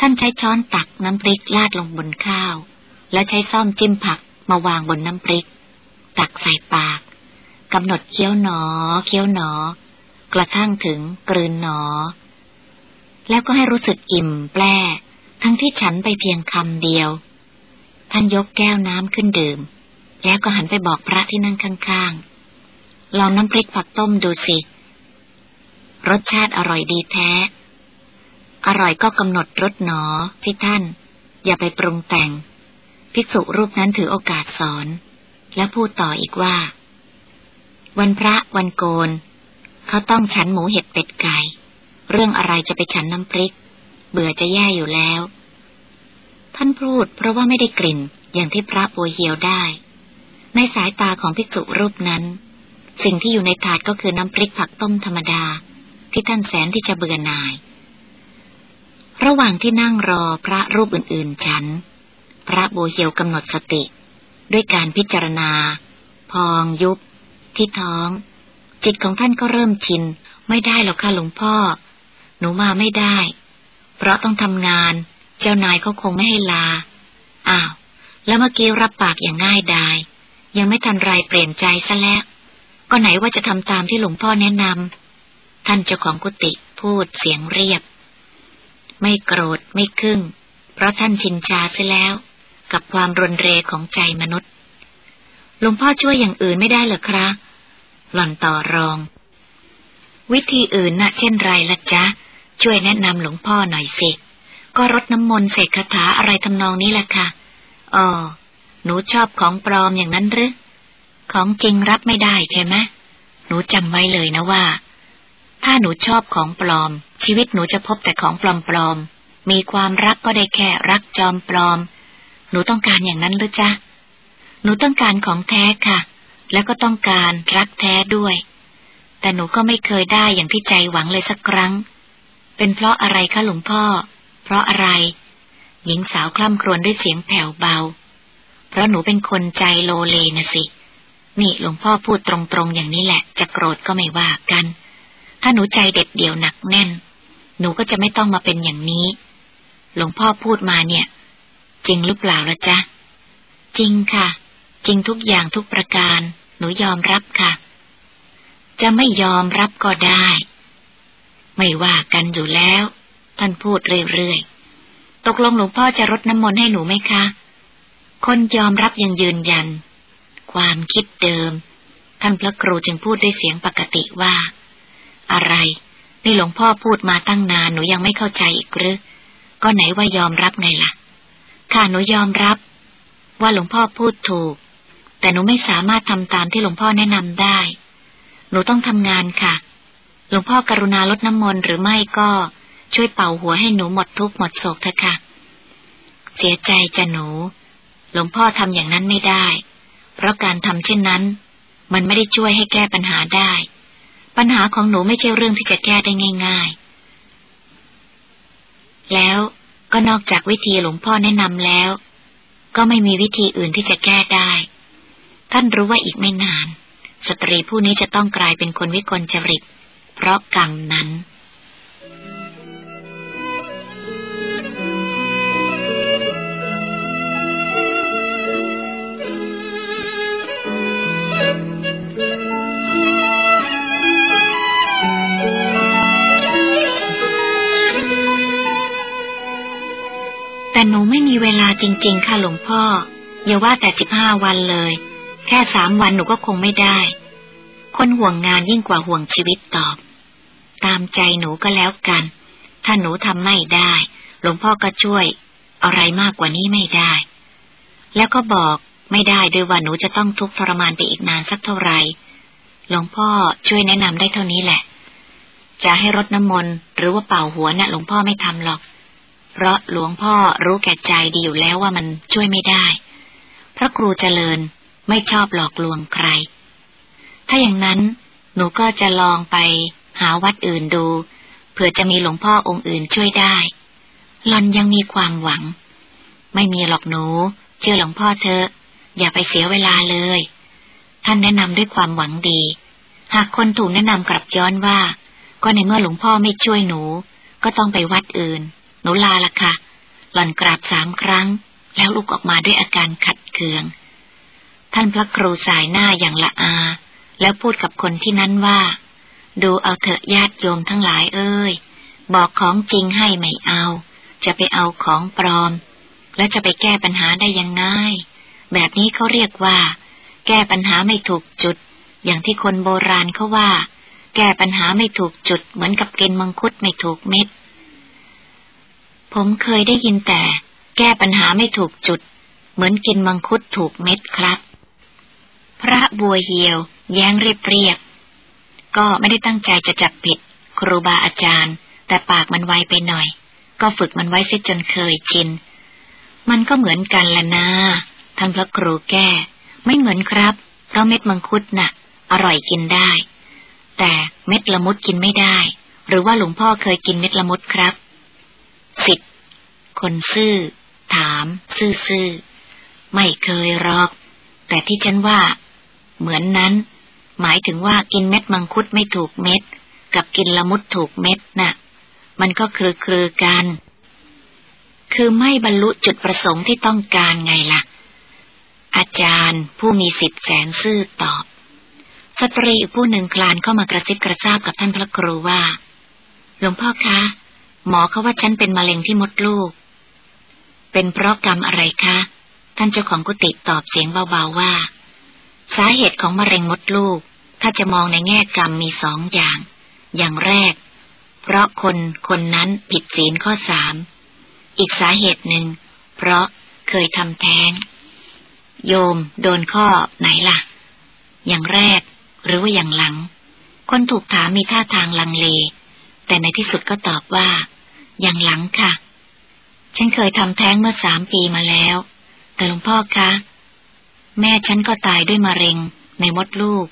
ท่านใช้ช้อนตักน้ำพริกลาดลงบนข้าว และใช้ซ่อมจิ้มผักมาวางบนน้ำพริก ตักใส่ปากกำหนดเคี้ยวหนอ เคี้ยวหนอ กระทั่งถึงกลืนหนอ แล้วก็ให้รู้สึกอิ่มแปร่ทั้งที่ฉันไปเพียงคำเดียว ท่านยกแก้วน้ำขึ้นดื่ม แล้วก็หันไปบอกพระที่นั่งข้างๆลองน้ำพริกผักต้มดูสิ รสชาติอร่อยดีแท้ อร่อยก็กำหนดรสหนอที่ท่าน อย่าไปปรุงแต่ง ภิกษุรูปนั้นถือโอกาสสอน และพูดต่ออีกว่า วันพระวันโกน เขาต้องฉันหมูเห็ดเป็ดไก่เรื่องอะไรจะไปฉันน้ำพริก เบื่อจะแย่อยู่แล้ว ท่านพูดเพราะว่าไม่ได้กลิ่นอย่างที่พระปัวเหียวได้ ในสายตาของภิกษุรูปนั้น สิ่งที่อยู่ในถาดก็คือน้ำพริกผักต้มธรรมดา ที่ท่านแสนที่จะเบื่อหน่าย ระหว่างที่นั่งรอพระรูปอื่นๆฉัน พระโบเฮียวกำหนดสติ ด้วยการพิจารณา พองยุบ ที่ท้อง จิตของท่านก็เริ่มชิน ไม่ได้หรอกค่ะหลวงพ่อ หนูมาไม่ได้ เพราะต้องทำงาน เจ้านายเขาคงไม่ให้ลา อ้าว แล้วเมื่อกี้รับปากอย่างง่ายดาย ยังไม่ทันไรเปลี่ยนใจซะแล้ว ก็ไหนว่าจะทำตามที่หลวงพ่อแนะนำท่านเจ้าของกุฏิพูดเสียงเรียบ ไม่โกรธไม่คึ่ง เพราะท่านชินชาเสียแล้ว กับความรนเรของใจมนุษย์หลวงพ่อช่วยอย่างอื่นไม่ได้เหรอครับหล่อนต่อรอง วิธีอื่นนะ่ะเช่นไรละจ๊ะ ช่วยแนะนำหลวงพ่อหน่อยสิ ก็รดน้ำมนต์เสกคาถาอะไรทำนองนี้แหละค่ะอ๋อหนูชอบของปลอมอย่างนั้นหรือของจริงรับไม่ได้ใช่ไหมหนูจำไว้เลยนะว่า ถ้าหนูชอบของปลอม ชีวิตหนูจะพบแต่ของปลอมๆ มีความรักก็ได้แค่รักจอมปลอม หนูต้องการอย่างนั้นหรือจ๊ะ หนูต้องการของแท้ค่ะ แล้วก็ต้องการรักแท้ด้วย แต่หนูก็ไม่เคยได้อย่างที่ใจหวังเลยสักครั้ง เป็นเพราะอะไรคะหลวงพ่อ เพราะอะไร หญิงสาวคล่ำครวญด้วยเสียงแผ่วเบา เพราะหนูเป็นคนใจโลเลนะสิ นี่หลวงพ่อพูดตรงๆอย่างนี้แหละ จะโกรธก็ไม่ว่ากัน ถ้าหนูใจเด็ดเดี่ยวหนักแน่น หนูก็จะไม่ต้องมาเป็นอย่างนี้ หลวงพ่อพูดมาเนี่ย จริงหรือเปล่าละจ๊ะ จริงค่ะ จริงทุกอย่างทุกประการ หนูยอมรับค่ะ จะไม่ยอมรับก็ได้ ไม่ว่ากันอยู่แล้ว ท่านพูดเรื่อยๆ ตกลงหลวงพ่อจะรดน้ำมนต์ให้หนูไหมคะ คนยอมรับยังยืนยัน ความคิดเดิม ท่านพระครูจึงพูดด้วยเสียงปกติว่า อะไร นี่หลวงพ่อพูดมาตั้งนานหนูยังไม่เข้าใจอีกหรือ ก็ไหนว่ายอมรับไงล่ะ ค่ะหนูยอมรับ ว่าหลวงพ่อพูดถูก แต่หนูไม่สามารถทำตามที่หลวงพ่อแนะนำได้ หนูต้องทำงานค่ะ หลวงพ่อกรุณาลดน้ำมนต์หรือไม่ก็ช่วยเป่าหัวให้หนูหมดทุกข์หมดโศกเถอะค่ะ เสียใจจะหนู หลวงพ่อทำอย่างนั้นไม่ได้ เพราะการทำเช่นนั้น มันไม่ได้ช่วยให้แก้ปัญหาได้ ปัญหาของหนูไม่ใช่เรื่องที่จะแก้ได้ง่าย ๆ แล้วก็นอกจากวิธีหลวงพ่อแนะนำแล้ว ก็ไม่มีวิธีอื่นที่จะแก้ได้ ท่านรู้ว่าอีกไม่นาน สตรีผู้นี้จะต้องกลายเป็นคนวิกลจริต เพราะกรรมนั้น แต่หนูไม่มีเวลาจริง ๆ ค่ะหลวงพ่อ อย่าว่าแต่สิบห้าวันเลย แค่สามวันหนูก็คงไม่ได้ คนห่วงงานยิ่งกว่าห่วงชีวิตตอบ ตามใจหนูก็แล้วกัน ถ้าหนูทำไม่ได้ หลวงพ่อก็ช่วย อะไรมากกว่านี้ไม่ได้ แล้วก็บอกไม่ได้ด้วยว่าหนูจะต้องทุกข์ทรมานไปอีกนานสักเท่าไหร่หลวงพ่อช่วยแนะนำได้เท่านี้แหละ จะให้รดน้ำมนต์หรือว่าเป่าหัวนะ่ะหลวงพ่อไม่ทำหรอก เพราะหลวงพ่อรู้แก่ใจดีอยู่แล้วว่ามันช่วยไม่ได้ พระครูเจริญไม่ชอบหลอกลวงใคร ถ้าอย่างนั้นหนูก็จะลองไปหาวัดอื่นดู เผื่อจะมีหลวงพ่อองค์อื่นช่วยได้หลอนยังมีความหวัง ไม่มีหรอกหนู เชื่อหลวงพ่อเถออย่าไปเสียเวลาเลย ท่านแนะนำด้วยความหวังดี หากคนถูกแนะนำกลับย้อนว่า ก็ในเมื่อหลวงพ่อไม่ช่วยหนู ก็ต้องไปวัดอื่น นูลาละค่ะ หล่อนกราบสามครั้ง แล้วลุกออกมาด้วยอาการขัดเคือง ท่านพระครูสายหน้าอย่างละอา แล้วพูดกับคนที่นั้นว่า ดูเอาเถอะญาติโยมทั้งหลายเอ้ย บอกของจริงให้ไม่เอา จะไปเอาของปลอม แล้วจะไปแก้ปัญหาได้ยังไงแบบนี้เขาเรียกว่า แก้ปัญหาไม่ถูกจุด อย่างที่คนโบราณเขาว่า แก้ปัญหาไม่ถูกจุด เหมือนกับกินมังคุดไม่ถูกเม็ด ผมเคยได้ยินแต่ แก้ปัญหาไม่ถูกจุด เหมือนกินมังคุดถูกเม็ดครับ พระบัวเหียว แย้งเรียบเรียบ ก็ไม่ได้ตั้งใจจะจับผิด ครูบาอาจารย์ แต่ปากมันไวไปหน่อย ก็ฝึกมันไว้เสียจนเคยชิน มันก็เหมือนกันละนะท่านพระครูแก้ ไม่เหมือนครับ เพราะเม็ดมังคุดนะ่ะ อร่อยกินได้ แต่เม็ดละมุดกินไม่ได้ หรือว่าหลวงพ่อเคยกินเม็ดละมุดครับ สิทธิ์คนซื่อ ถาม ซื่อซื่อไม่เคยรอก แต่ที่ฉันว่า เหมือนนั้น หมายถึงว่ากินเม็ดมังคุดไม่ถูกเม็ด กับกินละมุดถูกเม็ดนะ่ะ มันก็คือคือกัน คือไม่บรรลุจุดประสงค์ที่ต้องการไงละ่ะ อาจารย์ผู้มีสิทธิ์แสนซื่อตอบ สตรีผู้หนึ่งคลานเข้ามากระซิบกระซาบกับท่านพระครูว่า หลวงพ่อคะ หมอเขาว่าฉันเป็นมะเร็งที่มดลูก เป็นเพราะกรรมอะไรคะ ท่านเจ้าของกุฏิตอบเสียงเบาๆว่า สาเหตุของมะเร็งมดลูก ถ้าจะมองในแง่กรรมมีสองอย่าง อย่างแรก เพราะคนคนนั้นผิดศีลข้อสาม อีกสาเหตุหนึ่ง เพราะเคยทำแท้ง โยมโดนข้อไหนล่ะ อย่างแรกหรือว่าอย่างหลัง คนถูกถามมีท่าทางลังเล แต่ในที่สุดก็ตอบว่า อย่างหลังค่ะ ฉันเคยทำแท้งเมื่อสามปีมาแล้ว แต่หลวงพ่อคะ แม่ฉันก็ตายด้วยมะเร็งในมดลูก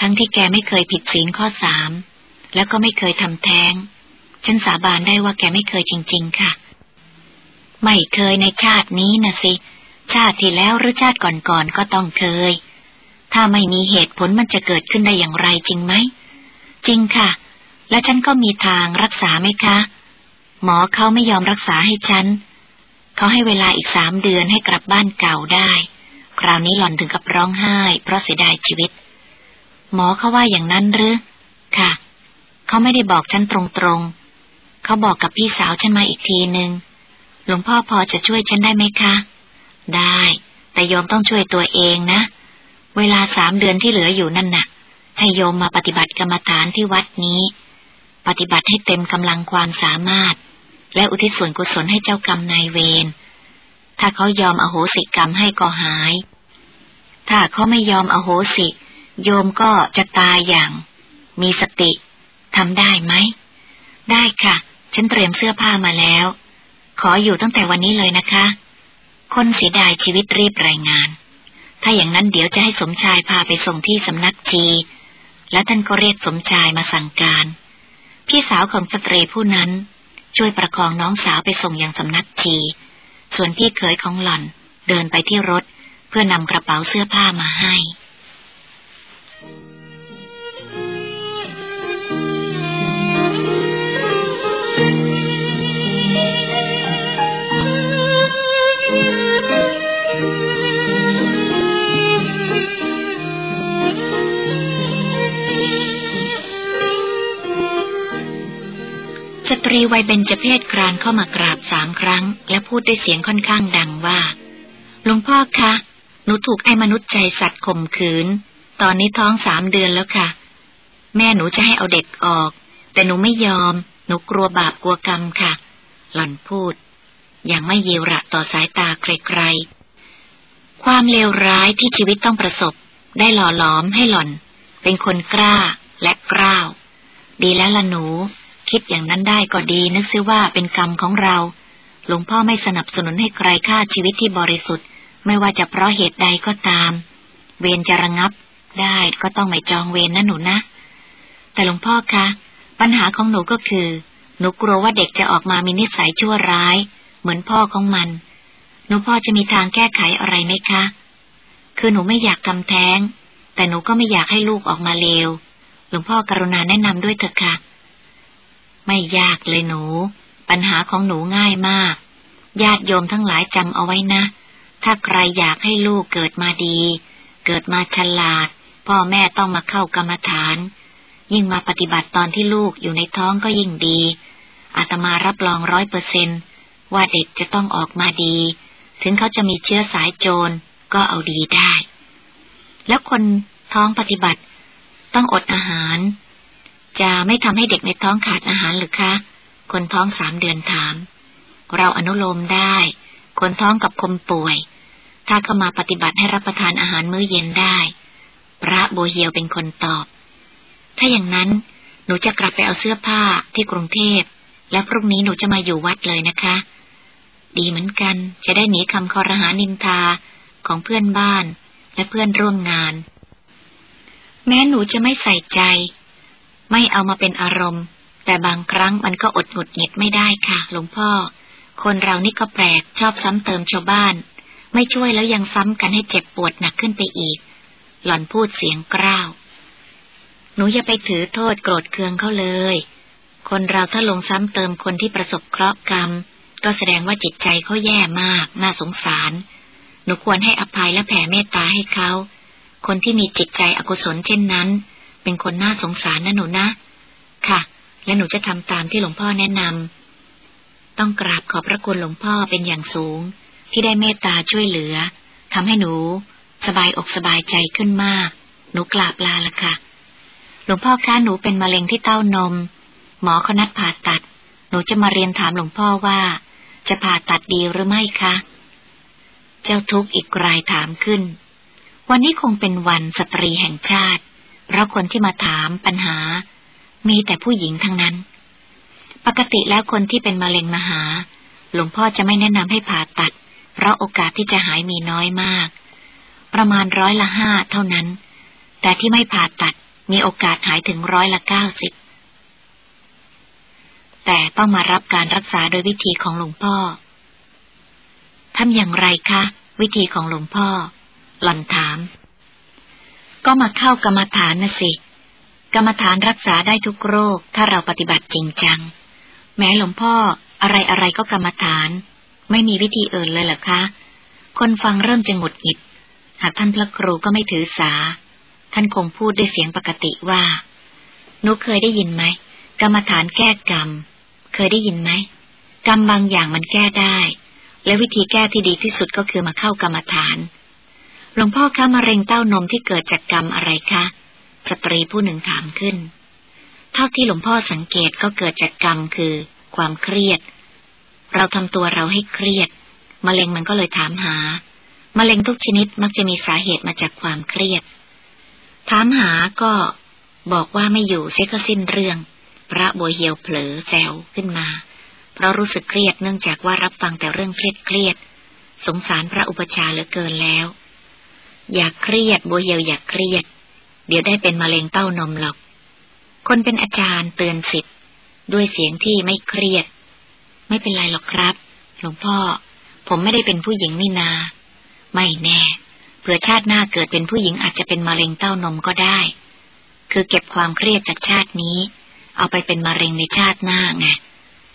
ทั้งที่แกไม่เคยผิดศีลข้อสาม แล้วก็ไม่เคยทำแท้ง ฉันสาบานได้ว่าแกไม่เคยจริง ๆ ค่ะ ไม่เคยในชาตินี้นะสิ ชาติที่แล้วหรือชาติก่อนๆก็ต้องเคย ถ้าไม่มีเหตุผลมันจะเกิดขึ้นได้อย่างไรจริงไหม จริงค่ะ และฉันก็มีทางรักษาไหมคะ หมอเขาไม่ยอมรักษาให้ฉัน เขาให้เวลาอีกสามเดือนให้กลับบ้านเก่าได้ คราวนี้หล่อนถึงกับร้องไห้ เพราะเสียดายชีวิต หมอเขาว่าอย่างนั้นหรือ ค่ะ เขาไม่ได้บอกฉันตรงๆ เขาบอกกับพี่สาวฉันมาอีกทีหนึ่งหลวงพ่อพอจะช่วยฉันได้ไหมคะ ได้ แต่โยมต้องช่วยตัวเองนะ เวลาสามเดือนที่เหลืออยู่นั่นนะ่ะให้โยมมาปฏิบัติกรรมฐานที่วัดนี้ ปฏิบัติให้เต็มกำลังความสามารถ และอุทิศส่วนกุศลให้เจ้ากรรมนายเวร ถ้าเขายอมอโหสิกรรมให้ก็หาย ถ้าเขาไม่ยอมอโหสิ โยมก็จะตายอย่าง มีสติทำได้ไหม ได้ค่ะ ฉันเตรียมเสื้อผ้ามาแล้ว ขออยู่ตั้งแต่วันนี้เลยนะคะ คนเสียดายชีวิตรีบรายงาน ถ้าอย่างนั้นเดี๋ยวจะให้สมชายพาไปส่งที่สำนักชี และท่านก็เรียกสมชายมาสั่งการ พี่สาวของสตรีผู้นั้น ช่วยประคองน้องสาวไปส่งยังสำนักชี ส่วนพี่เขยของหล่อนเดินไปที่รถเพื่อนำกระเป๋าเสื้อผ้ามาให้ สตรีวัยเบญจเพศครานเข้ามากราบสามครั้ง และพูดด้วยเสียงค่อนข้างดังว่า หลวงพ่อคะ หนูถูกไอ้มนุษย์ใจสัตว์ข่มขืน ตอนนี้ท้องสามเดือนแล้วค่ะ แม่หนูจะให้เอาเด็กออก แต่หนูไม่ยอม หนูกลัวบาปกลัวกรรมค่ะ หล่อนพูด อย่างไม่เยระต่อสายตาใครๆ ความเลวร้ายที่ชีวิตต้องประสบ ได้หล่อหลอมให้หล่อน เป็นคนกล้าและกล้าว ดีแล้วล่ะหนู คิดอย่างนั้นได้ก็ดี นึกซิว่าเป็นกรรมของเรา หลวงพ่อไม่สนับสนุนให้ใครฆ่าชีวิตที่บริสุทธิ์ ไม่ว่าจะเพราะเหตุใดก็ตาม เวรจะระงับ ได้ก็ต้องไม่จองเวรนะหนูนะ แต่หลวงพ่อคะ ปัญหาของหนูก็คือ หนูกลัวว่าเด็กจะออกมามีนิสัยชั่วร้าย เหมือนพ่อของมัน หนูพ่อจะมีทางแก้ไขอะไรไหมคะ คือหนูไม่อยากกำแท้ง แต่หนูก็ไม่อยากให้ลูกออกมาเลว หลวงพ่อกรุณาแนะนำด้วยเถอะค่ะ ไม่ยากเลยหนู ปัญหาของหนูง่ายมาก ญาติโยมทั้งหลายจำเอาไว้นะ ถ้าใครอยากให้ลูกเกิดมาดี เกิดมาฉลาด พ่อแม่ต้องมาเข้ากรรมฐาน ยิ่งมาปฏิบัติตอนที่ลูกอยู่ในท้องก็ยิ่งดีอาตมารับรองร้อยเปอร์เซนว่าเด็กจะต้องออกมาดี ถึงเขาจะมีเชื้อสายโจรก็เอาดีได้ แล้วคนท้องปฏิบัติ ต้องอดอาหาร จะไม่ทำให้เด็กในท้องขาดอาหารหรือคะ คนท้องสามเดือนถาม เราอนุโลมได้ คนท้องกับคมป่วย ถ้าเข้ามาปฏิบัติให้รับประทานอาหารมื้อเย็นได้ พระโบเฮียวเป็นคนตอบ ถ้าอย่างนั้นหนูจะกลับไปเอาเสื้อผ้าที่กรุงเทพ และพรุ่งนี้หนูจะมาอยู่วัดเลยนะคะ ดีเหมือนกัน จะได้หนีคำคอรหานินทาของเพื่อนบ้านและเพื่อนร่วมงาน แม้หนูจะไม่ใส่ใจ ไม่เอามาเป็นอารมณ์ แต่บางครั้งมันก็อดหงุดหงิดไม่ได้ค่ะ หลวงพ่อ คนเรานี่ก็แปลกชอบซ้ำเติมชาวบ้าน ไม่ช่วยแล้วยังซ้ำกันให้เจ็บปวดหนักขึ้นไปอีก หล่อนพูดเสียงกร้าวหนูอย่าไปถือโทษโกรธเคืองเขาเลย คนเราถ้าลงซ้ำเติมคนที่ประสบเคราะห์กรรม ก็แสดงว่าจิตใจเขาแย่มาก น่าสงสาร หนูควรให้อภัยและแผ่เมตตาให้เขา คนที่มีจิตใจอกุศลเช่นนั้น เป็นคนน่าสงสารนะหนูนะ ค่ะ และหนูจะทำตามที่หลวงพ่อแนะนำต้องกราบขอบพระคุณหลวงพ่อเป็นอย่างสูง ที่ได้เมตตาช่วยเหลือทำให้หนู สบายอกสบายใจขึ้นมาก หนูกราบลาละค่ะ หลวงพ่อคะหนูเป็นมะเร็งที่เต้านม หมอเขานัดผ่าตัด หนูจะมาเรียนถามหลวงพ่อว่า จะผ่าตัดดีหรือไม่คะ เจ้าทุกข์อีกรายถามขึ้นวันนี้คงเป็นวันสตรีแห่งชาติ เพราะคนที่มาถามปัญหา มีแต่ผู้หญิงทั้งนั้น ปกติแล้วคนที่เป็นมะเร็งมหา หลวงพ่อจะไม่แนะนำให้ผ่าตัด เพราะโอกาสที่จะหายมีน้อยมาก ประมาณร้อยละห้าเท่านั้น แต่ที่ไม่ผ่าตัดมีโอกาสหายถึงร้อยละเก้าสิบแต่ต้องมารับการรักษาโดยวิธีของหลวงพ่อทำอย่างไรคะ วิธีของหลวงพ่อ หล่อนถาม ก็มาเข้ากรรมฐานนะสิ กรรมฐานรักษาได้ทุกโรค ถ้าเราปฏิบัติจริงจัง แม้หลวงพ่ออะไรอะไรก็กรรมฐาน ไม่มีวิธีอื่นเลยเหรอคะ คนฟังเริ่มจะหงุดหงิด หากท่านพระครูก็ไม่ถือสา ท่านคงพูดด้วยเสียงปกติว่าหนูเคยได้ยินไหมกรรมฐานแก้กรรม เคยได้ยินไหมกรรมบางอย่างมันแก้ได้ และวิธีแก้ที่ดีที่สุดก็คือมาเข้ากรรมฐาน ลวงพ่อคะมะเร็งเต้านมที่เกิดจากกรรมอะไรคะ สตรีผู้หนึ่งถามขึ้น เท่าที่หลวงพ่อสังเกตก็เกิดจากกรรมคือ ความเครียด เราทำตัวเราให้เครียดมะเร็งมันก็เลยถามหามะเร็งทุกชนิดมักจะมีสาเหตุมาจากความเครียด ถามหาก็บอกว่าไม่อยู่เสียก็สิ้นเรื่อง พระบัวเหียวเผลอแซวขึ้นมา เพราะรู้สึกเครียดเนื่องจากว่ารับฟังแต่เรื่องเครียดเครียด สงสารพระอุปชาเหลือเกินแล้ว อยากเครียดบัวเหียวอยากเครียด เดี๋ยวได้เป็นมะเร็งเต้านมหรอก คนเป็นอาจารย์เตือนสิทธิ์ด้วยเสียงที่ไม่เครียด ไม่เป็นไรหรอกครับ หลวงพ่อ ผมไม่ได้เป็นผู้หญิงนี่นา ไม่แน่เผื่อชาติหน้าเกิดเป็นผู้หญิงอาจจะเป็นมะเร็งเต้านมก็ได้ คือเก็บความเครียดจากชาตินี้ เอาไปเป็นมะเร็งในชาติหน้าไง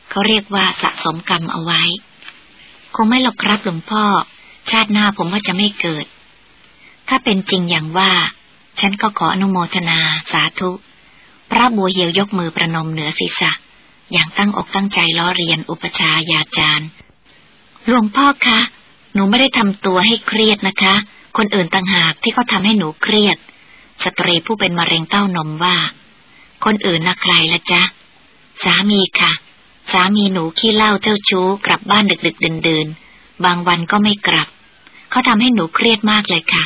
เขาเรียกว่าสะสมกรรมเอาไว้ คงไม่หรอกครับหลวงพ่อ ชาติหน้าผมว่าจะไม่เกิด ถ้าเป็นจริงอย่างว่า ฉันก็ขออนุโมทนาสาธุ พระบัวเหียวยกมือประนมเหนือศีรษะ อย่างตั้งอกตั้งใจล้อเรียนอุปชายาจารย์ หลวงพ่อคะ หนูไม่ได้ทำตัวให้เครียดนะคะ คนอื่นต่างหากที่เขาทาให้หนูเครียด สตรีผู้เป็นมะเร็งเต้านมว่า คนอื่นนะใครละจ๊ะ สามีค่ะ สามีหนูขี้เล่าเจ้าชู้กลับบ้านดึกดึกเดินๆบางวันก็ไม่กลับ เขาทำให้หนูเครียดมากเลยค่ะ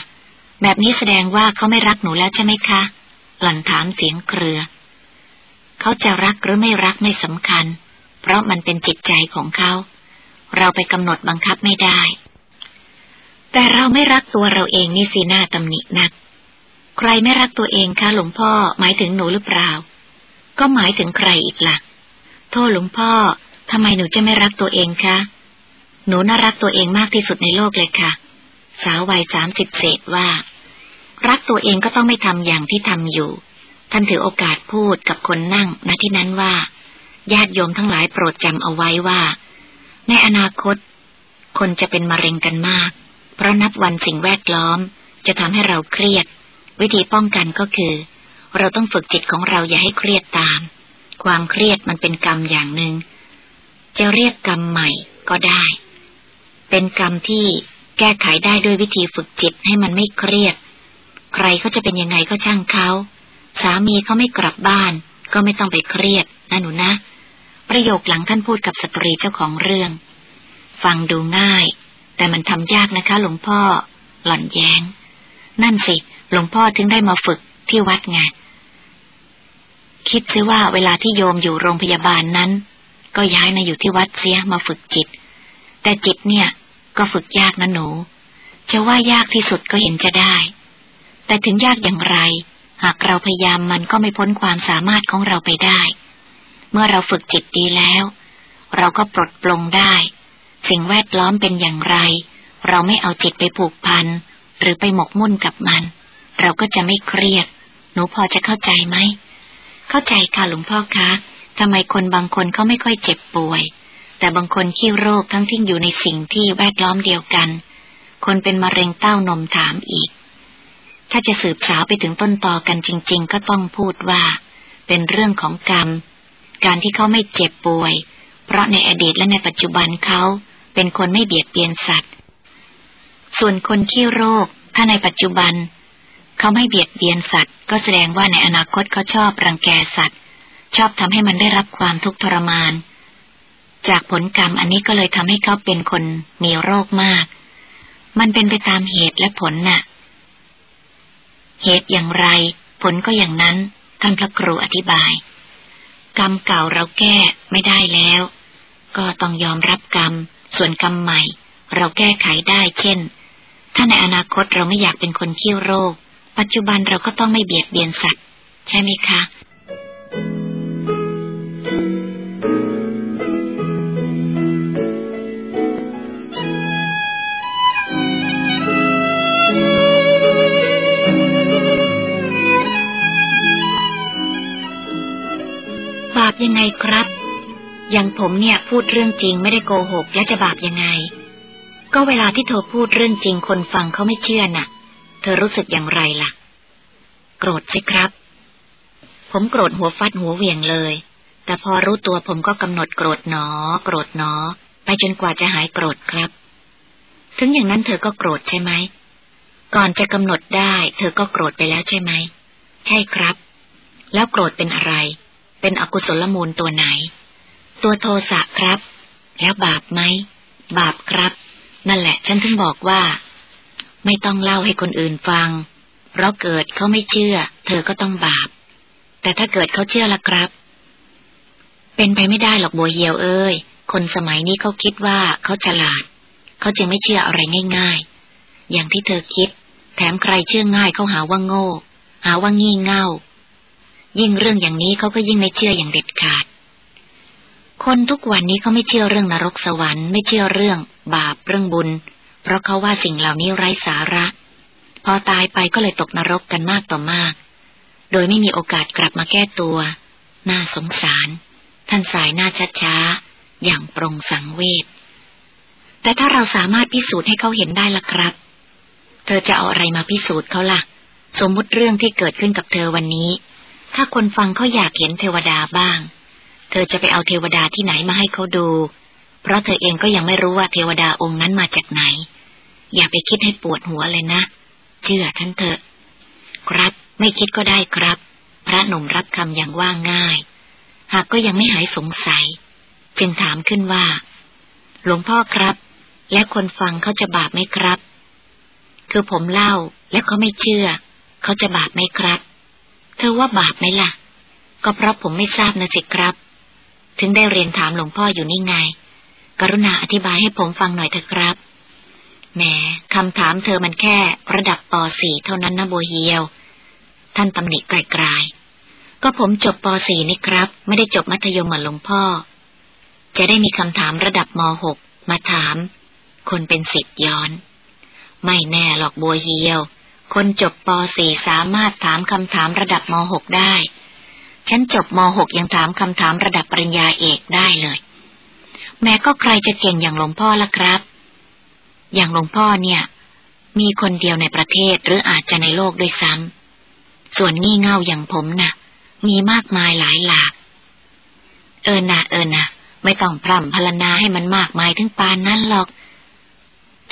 แบบนี้แสดงว่าเขาไม่รักหนูแล้วใช่ไหมคะ หล่อนถามเสียงเครือ เขาจะรักหรือไม่รักไม่สำคัญ เพราะมันเป็นจิตใจของเขา เราไปกำหนดบังคับไม่ได้ แต่เราไม่รักตัวเราเองนี่สิหน้าตำหนินัก ใครไม่รักตัวเองคะหลวงพ่อหมายถึงหนูหรือเปล่า ก็หมายถึงใครอีกละ่ะ โทษหลวงพ่อทำไมหนูจะไม่รักตัวเองคะ หนูน่ารักตัวเองมากที่สุดในโลกเลยค่ะ สาววัยสามสิบเศษว่า รักตัวเองก็ต้องไม่ทำอย่างที่ทำอยู่ ท่านถือโอกาสพูดกับคนนั่งณที่นั้นว่า ญาติโยมทั้งหลายโปรดจำเอาไว้ว่า ในอนาคต คนจะเป็นมะเร็งกันมาก เพราะนับวันสิ่งแวดล้อม จะทำให้เราเครียด วิธีป้องกันก็คือ เราต้องฝึกจิตของเราอย่าให้เครียดตาม ความเครียดมันเป็นกรรมอย่างหนึง่งจะเรียกกรรมใหม่ก็ได้ เป็นกรรมที่ แก้ไขได้ด้วยวิธีฝึกจิตให้มันไม่เครียด ใครเขาจะเป็นยังไงก็ช่างเขาสามีเขาไม่กลับบ้าน ก็ไม่ต้องไปเครียดนะหนูนะ ประโยคหลังท่านพูดกับสตรีเจ้าของเรื่อง ฟังดูง่าย แต่มันทำยากนะคะ หลวงพ่อ หล่อนแยง้ง นั่นสิ หลวงพ่อถึงได้มาฝึกที่วัดไงคิดซิว่าเวลาที่โยมอยู่โรงพยาบาลนั้น ก็ย้ายมาอยู่ที่วัดเสียมาฝึกจิต แต่จิตเนี่ย ก็ฝึกยากนะหนู จะว่ายากที่สุดก็เห็นจะได้ แต่ถึงยากอย่างไร หากเราพยายามมันก็ไม่พ้นความสามารถของเราไปได้ เมื่อเราฝึกจิตดีแล้ว เราก็ปลดปลงได้ สิ่งแวดล้อมเป็นอย่างไร เราไม่เอาจิตไปผูกพัน หรือไปหมกมุ่นกับมัน เราก็จะไม่เครียด หนูพอจะเข้าใจไหม เข้าใจค่ะหลวงพ่อคะทำไมคนบางคนเขาไม่ค่อยเจ็บป่วย แต่บางคนขี้โรคทั้งที่อยู่ในสิ่งที่แวดล้อมเดียวกัน คนเป็นมะเร็งเต้านมถามอีก ถ้าจะสืบสาวไปถึงต้นตอกันจริง ๆ ก็ต้องพูดว่า เป็นเรื่องของกรรม การที่เขาไม่เจ็บป่วย เพราะในอดีตและในปัจจุบันเขาเป็นคนไม่เบียดเบียนสัตว์ ส่วนคนขี้โรค ถ้าในปัจจุบัน เขาไม่เบียดเบียนสัตว์ ก็แสดงว่าในอนาคตเขาชอบรังแกสัตว์ ชอบทำให้มันได้รับความทุกข์ทรมาน จากผลกรรมอันนี้ก็เลยทำให้เขาเป็นคนมีโรคมาก มันเป็นไปตามเหตุและผลน่ะ เหตุอย่างไร ผลก็อย่างนั้น ท่านพระครูอธิบาย กรรมเก่าเราแก้ไม่ได้แล้ว ก็ต้องยอมรับกรรม ส่วนกรรมใหม่ เราแก้ไขได้เช่น ถ้าในอนาคตเราไม่อยากเป็นคนขี้โรค ปัจจุบันเราก็ต้องไม่เบียดเบียนสัตว์ ใช่ไหมคะ ยังไงครับ อย่างผมเนี่ยพูดเรื่องจริงไม่ได้โกหกและจะบาปยังไง ก็เวลาที่เธอพูดเรื่องจริงคนฟังเขาไม่เชื่อน่ะ เธอรู้สึกอย่างไรล่ะ โกรธสิครับ ผมโกรธหัวฟัดหัวเวียงเลย แต่พอรู้ตัวผมก็กำหนดโกรธหนอ โกรธหนอ ไปจนกว่าจะหายโกรธครับถึงอย่างนั้นเธอก็โกรธใช่ไหม ก่อนจะกำหนดได้ เธอก็โกรธไปแล้วใช่ไหม ใช่ครับ แล้วโกรธเป็นอะไร เป็นอกุศลมูลตัวไหน ตัวโทสะครับ แล้วบาปไหม บาปครับ นั่นแหละฉันถึงบอกว่า ไม่ต้องเล่าให้คนอื่นฟัง เพราะเกิดเขาไม่เชื่อ เธอก็ต้องบาป แต่ถ้าเกิดเขาเชื่อละครับ เป็นไปไม่ได้หรอกบัวเหียวเอ้ย คนสมัยนี้เขาคิดว่าเขาฉลาด เขาจึงไม่เชื่ออะไรง่าย ๆ อย่างที่เธอคิด แถมใครเชื่อง่ายเขาหาว่าโง่ หาว่างี่เง่า ยิ่งเรื่องอย่างนี้เขาก็ยิ่งไม่เชื่ออย่างเด็ดขาด คนทุกวันนี้เขาไม่เชื่อเรื่องนรกสวรรค์ไม่เชื่อเรื่อง บาปเรื่องบุญ เพราะเขาว่าสิ่งเหล่านี้ไร้สาระ พอตายไปก็เลยตกนรกกันมากต่อมาก โดยไม่มีโอกาสกลับมาแก้ตัว น่าสงสาร ท่านสายหน้าช้าๆอย่างปรงสังเวชแต่ถ้าเราสามารถพิสูจน์ให้เขาเห็นได้ล่ะครับ เธอจะเอาอะไรมาพิสูจน์เขาล่ะ สมมุติเรื่องที่เกิดขึ้นกับเธอวันนี้ ถ้าคนฟังเขาอยากเห็นเทวดาบ้าง เธอจะไปเอาเทวดาที่ไหนมาให้เขาดู เพราะเธอเองก็ยังไม่รู้ว่าเทวดาองค์นั้นมาจากไหน อย่าไปคิดให้ปวดหัวเลยนะ เชื่อท่านเถอะ ครับไม่คิดก็ได้ครับ พระหนุ่มรับคำอย่างว่าง่าย หากก็ยังไม่หายสงสัย จึงถามขึ้นว่า หลวงพ่อครับ และคนฟังเขาจะบาปไหมครับ คือผมเล่าและเขาไม่เชื่อ เขาจะบาปไหมครับ เธอว่าบาปไหมล่ะ ก็เพราะผมไม่ทราบนะสิครับ ถึงได้เรียนถามหลวงพ่ออยู่นี่ไง กรุณาอธิบายให้ผมฟังหน่อยเถอะครับ แหมคำถามเธอมันแค่ระดับป .4 เท่านั้นนะโบเฮียว ท่านตำหนิไกลๆก็ผมจบป .4 นี่ครับ ไม่ได้จบมัธยมเหมือนหลวงพ่อ จะได้มีคำถามระดับม .6 มาถาม คนเป็นสิทธิ์ย้อน ไม่แน่หรอกบัวเฮียว คนจบป .4 สามารถถามคำถามระดับม .6 ได้ ฉันจบม .6 ยังถามคำถามระดับปริญญาเอกได้เลย แม้ก็ใครจะเก่งอย่างหลวงพ่อละครับ อย่างหลวงพ่อเนี่ย มีคนเดียวในประเทศหรืออาจจะในโลกด้วยซ้ำ ส่วนงี่เง่าอย่างผมนะ่ะ มีมากมายหลายหลาก เออนะเออนะไม่ต้องพร่ำพรรณนาให้มันมากมายถึงปานนั้นหรอก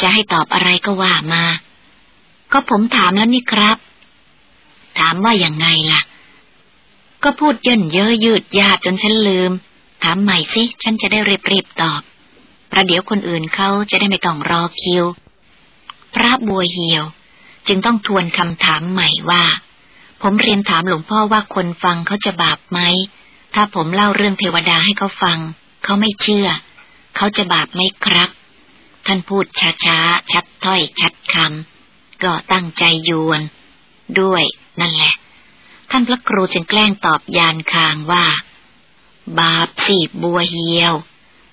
จะให้ตอบอะไรก็ว่ามา ก็ผมถามแล้วนี่ครับ ถามว่าอย่างไงล่ะ ก็พูดเยินเยอะยืดยาดจนฉันลืม ถามใหม่สิ ฉันจะได้รีบๆตอบ ประเดี๋ยวคนอื่นเขาจะได้ไม่ต้องรอคิว พระบัวเหียว จึงต้องทวนคำถามใหม่ว่า ผมเรียนถามหลวงพ่อว่าคนฟังเขาจะบาปไหม ถ้าผมเล่าเรื่องเทวดาให้เขาฟัง เขาไม่เชื่อ เขาจะบาปไหมครับ ท่านพูดช้าๆ ชัดถ้อยชัดคำ ก็ตั้งใจยวน ด้วยนั่นแหละ ท่านพระครูจึงแกล้งตอบยานคางว่า บาปสีบบัวเหียว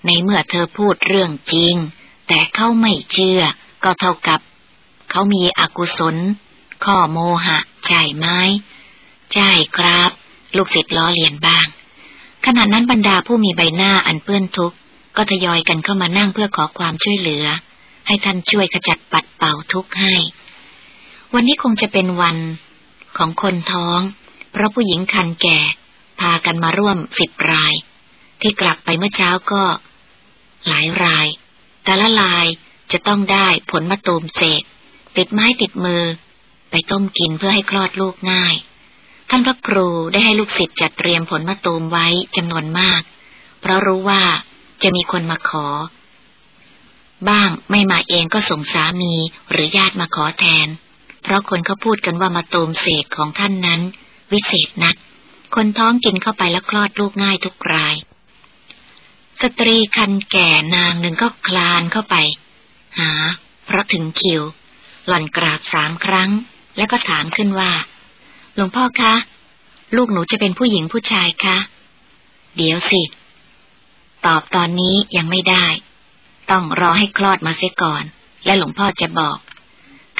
ในเมื่อเธอพูดเรื่องจริง แต่เขาไม่เชื่อ ก็เท่ากับ เขามีอกุศล ข้อโมหะใช่ไหมใช่ครับ ลูกศิษย์ล้อเลียนบ้าง ขณะนั้นบรรดาผู้มีใบหน้าอันเปื้อนทุกข์ก็ทยอยกันเข้ามานั่งเพื่อขอความช่วยเหลือ ให้ท่านช่วยขจัดปัดเป่าทุกข์ให้ วันนี้คงจะเป็นวันของคนท้อง เพราะผู้หญิงคันแก่ พากันมาร่วมสิบราย ที่กลับไปเมื่อเช้าก็ หลายราย แต่ละลายจะต้องได้ผลมะตูมเสกติดไม้ติดมือ ไปต้มกินเพื่อให้คลอดลูกง่าย ท่านพระครูได้ให้ลูกศิษย์จัดเตรียมผลมะตูมไว้จำนวนมาก เพราะรู้ว่าจะมีคนมาขอ บ้างไม่มาเองก็ส่งสามีหรือญาติมาขอแทน เพราะคนเขาพูดกันว่ามะตูมเสกของท่านนั้น วิเศษนัก คนท้องกินเข้าไปแล้วคลอดลูกง่ายทุกราย สตรีคันแก่นางหนึ่งก็คลานเข้าไป หา เพราะถึงคิว หล่อนกราบสามครั้ง แล้วก็ถามขึ้นว่า หลวงพ่อคะ ลูกหนูจะเป็นผู้หญิงผู้ชายคะ เดี๋ยวสิ ตอบตอนนี้ยังไม่ได้ ต้องรอให้คลอดมาเสียก่อน และหลวงพ่อจะบอก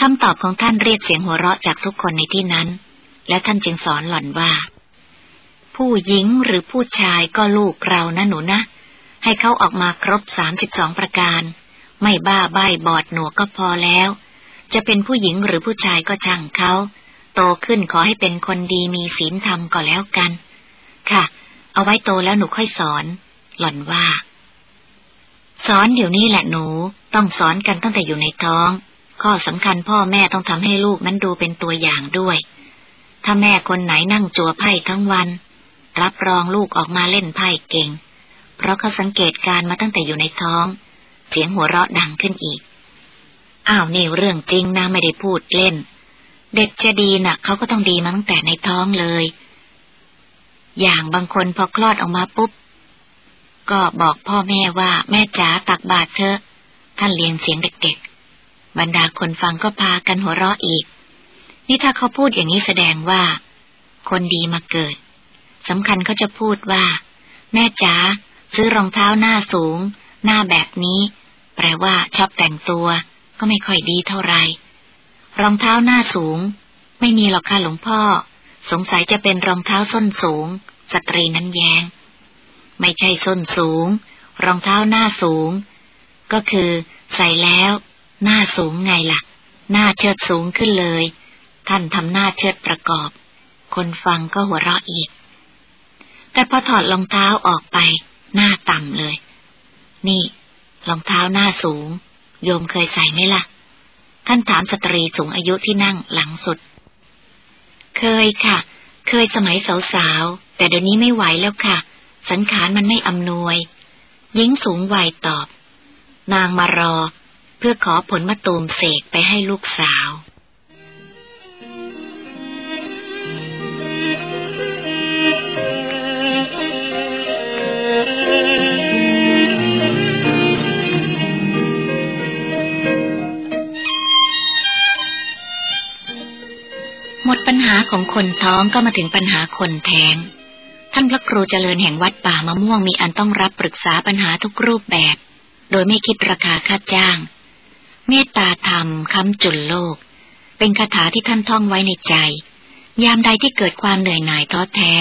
คำตอบของท่านเรียกเสียงหัวเราะจากทุกคนในที่นั้น และท่านจึงสอนหล่อนว่า ผู้หญิงหรือผู้ชายก็ลูกเรานะหนูนะ ให้เขาออกมาครบสามสิบสองประการ ไม่บ้าใบบอดหนวกก็พอแล้ว จะเป็นผู้หญิงหรือผู้ชายก็ช่างเขาโตขึ้นขอให้เป็นคนดีมีศีลธรรมก็แล้วกัน ค่ะ เอาไว้โตแล้วหนูค่อยสอน หล่อนว่า สอนเดี๋ยวนี้แหละหนู ต้องสอนกันตั้งแต่อยู่ในท้อง ข้อสำคัญพ่อแม่ต้องทำให้ลูกนั้นดูเป็นตัวอย่างด้วย ถ้าแม่คนไหนนั่งจัวไพ่ทั้งวัน รับรองลูกออกมาเล่นไพ่เก่ง เพราะเขาสังเกตการมาตั้งแต่อยู่ในท้อง เสียงหัวเราะดังขึ้นอีก อ้าวนี่เรื่องจริงนะไม่ได้พูดเล่น เด็กจะดีนะ่ะเขาก็ต้องดีมาตั้งแต่ในท้องเลย อย่างบางคนพอคลอดออกมาปุ๊บ ก็บอกพ่อแม่ว่าแม่จ๋าตักบาตรเถอะ ท่านเลี้ยงเสียงเด็กๆ บรรดาคนฟังก็พากันหัวเราะอีก นี่ถ้าเขาพูดอย่างนี้แสดงว่า คนดีมาเกิดสำคัญเขาจะพูดว่า แม่จ๋าซื้อรองเท้าหน้าสูง หน้าแบบนี้ แปลว่าชอบแต่งตัว ก็ไม่ค่อยดีเท่าไหร่รองเท้าหน้าสูง ไม่มีหรอกค่ะหลวงพ่อ สงสัยจะเป็นรองเท้าส้นสูง สตรีนั้นแยง้ง ไม่ใช่ส้นสูง รองเท้าหน้าสูง ก็คือ ใส่แล้ว หน้าสูงไงละ่ะ หน้าเชิดสูงขึ้นเลย ท่านทำหน้าเชิดประกอบ คนฟังก็หัวเราะอีก แต่พอถอดรองเท้าออกไป หน้าต่ำเลย นี่รองเท้าหน้าสูง โยมเคยใส่ไหมละ่ะ ท่านถามสตรีสูงอายุที่นั่งหลังสุด เคยค่ะ เคยสมัยสาวๆ แต่เดี๋ยวนี้ไม่ไหวแล้วค่ะ สังขารมันไม่อำนวยหญิงสูงวัยตอบ นางมารอ พื่อขอผลมะตูมเสกไปให้ลูกสาวหมดปัญหาของคนท้องก็มาถึงปัญหาคนแท้ง ท่านพระครูเจริญแห่งวัดป่ามะม่วงมีอันต้องรับปรึกษาปัญหาทุกรูปแบบ โดยไม่คิดราคาค่าจ้าง เมตตาธรรมคำจุนโลก เป็นคาถาที่ท่านท่องไว้ในใจ ยามใดที่เกิดความเหนื่อยหน่ายท้อแท้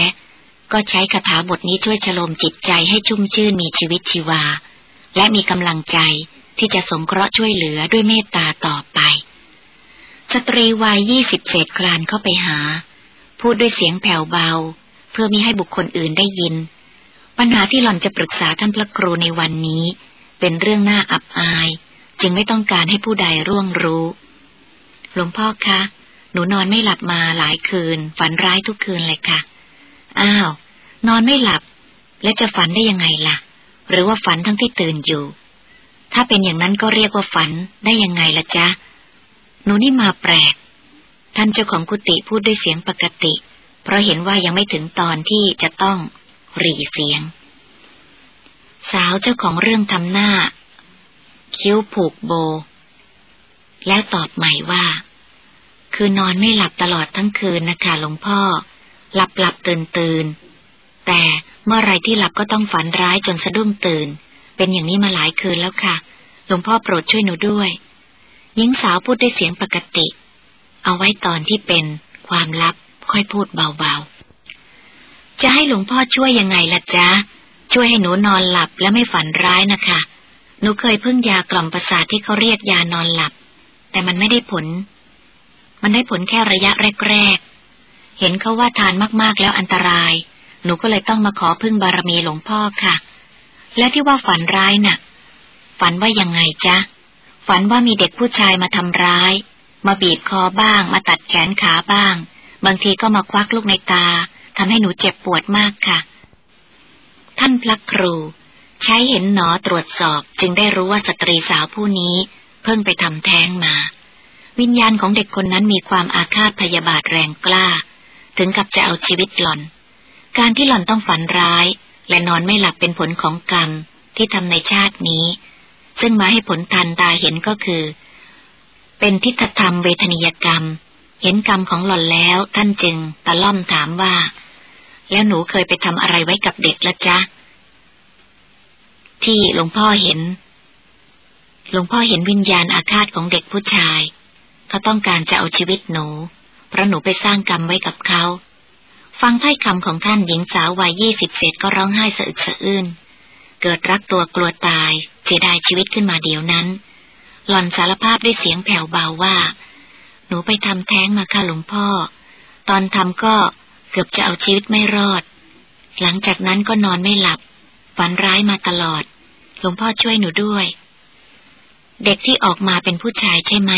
ก็ใช้คาถาบทนี้ช่วยชโลมจิตใจให้ชุ่มชื่นมีชีวิตชีวา และมีกำลังใจที่จะสงเคราะห์ช่วยเหลือด้วยเมตตาต่อไป สตรีวัยยี่สิบเศษคลานเข้าไปหา พูดด้วยเสียงแผ่วเบา เพื่อมิให้บุคคลอื่นได้ยิน ปัญหาที่หล่อนจะปรึกษาท่านพระครูในวันนี้ เป็นเรื่องน่าอับอาย จึงไม่ต้องการให้ผู้ใดร่วงรู้ หลวงพ่อคะ หนูนอนไม่หลับมาหลายคืน ฝันร้ายทุกคืนเลยค่ะ อ้าว นอนไม่หลับ และจะฝันได้ยังไงล่ะ หรือว่าฝันทั้งที่ตื่นอยู่ ถ้าเป็นอย่างนั้นก็เรียกว่าฝันได้ยังไงละจ๊ะ หนูนี่มาแปลก ท่านเจ้าของกุฏิพูดด้วยเสียงปกติ เพราะเห็นว่ายังไม่ถึงตอนที่จะต้องรีเสียง สาวเจ้าของเรื่องทำหน้า คิ้วผูกโบ แล้วตอบใหม่ว่า คือนอนไม่หลับตลอดทั้งคืนนะคะหลวงพ่อ หลับหลับตื่นตื่นแต่เมื่อไรที่หลับก็ต้องฝันร้ายจนสะดุ้งตื่น เป็นอย่างนี้มาหลายคืนแล้วค่ะ หลวงพ่อโปรดช่วยหนูด้วย หญิงสาวพูดด้วยเสียงปกติ เอาไว้ตอนที่เป็นความลับค่อยพูดเบาๆ จะให้หลวงพ่อช่วยยังไงล่ะจ๊ะ ช่วยให้หนูนอนหลับและไม่ฝันร้ายนะคะ หนูเคยพึ่งยากล่อมประสาทที่เขาเรียกยานอนหลับ แต่มันไม่ได้ผล มันได้ผลแค่ระยะแรกๆ เห็นเขาว่าทานมากๆแล้วอันตราย หนูก็เลยต้องมาขอพึ่งบารมีหลวงพ่อค่ะ และที่ว่าฝันร้ายน่ะ ฝันว่ายังไงจ๊ะ ฝันว่ามีเด็กผู้ชายมาทำร้าย มาบีบคอบ้าง มาตัดแขนขาบ้าง บางทีก็มาควักลูกในตาทำให้หนูเจ็บปวดมากค่ะ ท่านพระครู ใช้เห็นหนอตรวจสอบจึงได้รู้ว่าสตรีสาวผู้นี้เพิ่งไปทำแท้งมา วิญญาณของเด็กคนนั้นมีความอาฆาตพยาบาทแรงกล้า ถึงกับจะเอาชีวิตหล่อน การที่หล่อนต้องฝันร้าย และนอนไม่หลับเป็นผลของกรรมที่ทำในชาตินี้ ซึ่งมาให้ผลทันตาเห็นก็คือ เป็นทิฏฐธรรมเวทนิยกรรม เห็นกรรมของหล่อนแล้วท่านจึงตะล่อมถามว่า แล้วหนูเคยไปทำอะไรไว้กับเด็กละจ๊ะ ที่หลวงพ่อเห็น หลวงพ่อเห็นวิญญาณอาฆาตของเด็กผู้ชาย เขาต้องการจะเอาชีวิตหนู เพราะหนูไปสร้างกรรมไว้กับเขา ฟังถ้อยคำของท่านหญิงสาววัยยี่สิบเศษก็ร้องไห้สะอึกสะอื้น เกิดรักตัวกลัวตายเสียดายชีวิตขึ้นมาเดี๋ยวนั้น หล่อนสารภาพด้วยเสียงแผ่วเบาว่า หนูไปทำแท้งมาค่ะหลวงพ่อ ตอนทำก็เกือบจะเอาชีวิตไม่รอด หลังจากนั้นก็นอนไม่หลับฝันร้ายมาตลอด หลวงพ่อช่วยหนูด้วย เด็กที่ออกมาเป็นผู้ชายใช่ไหม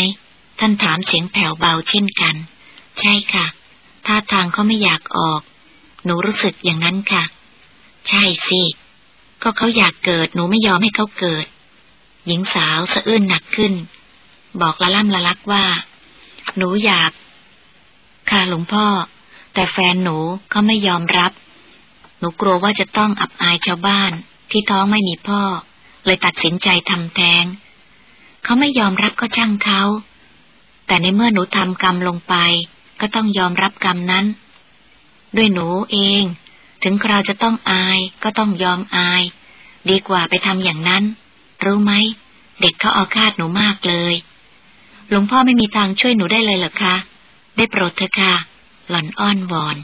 ท่านถามเสียงแผ่วเบาเช่นกัน ใช่ค่ะ ท่าทางเขาไม่อยากออก หนูรู้สึกอย่างนั้นค่ะ ใช่สิ ก็เขาอยากเกิด หนูไม่ยอมให้เขาเกิด หญิงสาวสะอื้นหนักขึ้น บอกละล่ำละลักว่า หนูอยาก ค่ะหลวงพ่อ แต่แฟนหนูเขาไม่ยอมรับ หนูกลัวว่าจะต้องอับอายชาวบ้านที่ท้องไม่มีพ่อ เลยตัดสินใจทำแท้ง เขาไม่ยอมรับก็ช่างเขา แต่ในเมื่อหนูทำกรรมลงไป ก็ต้องยอมรับกรรมนั้น ด้วยหนูเอง ถึงคราวจะต้องอายก็ต้องยอมอาย ดีกว่าไปทำอย่างนั้น รู้ไหม เด็กเขาเอาคาดหนูมากเลย หลวงพ่อไม่มีทางช่วยหนูได้เลยเหรอคะ ได้โปรดเถอะค่ะ หล่อนอ้อนวอน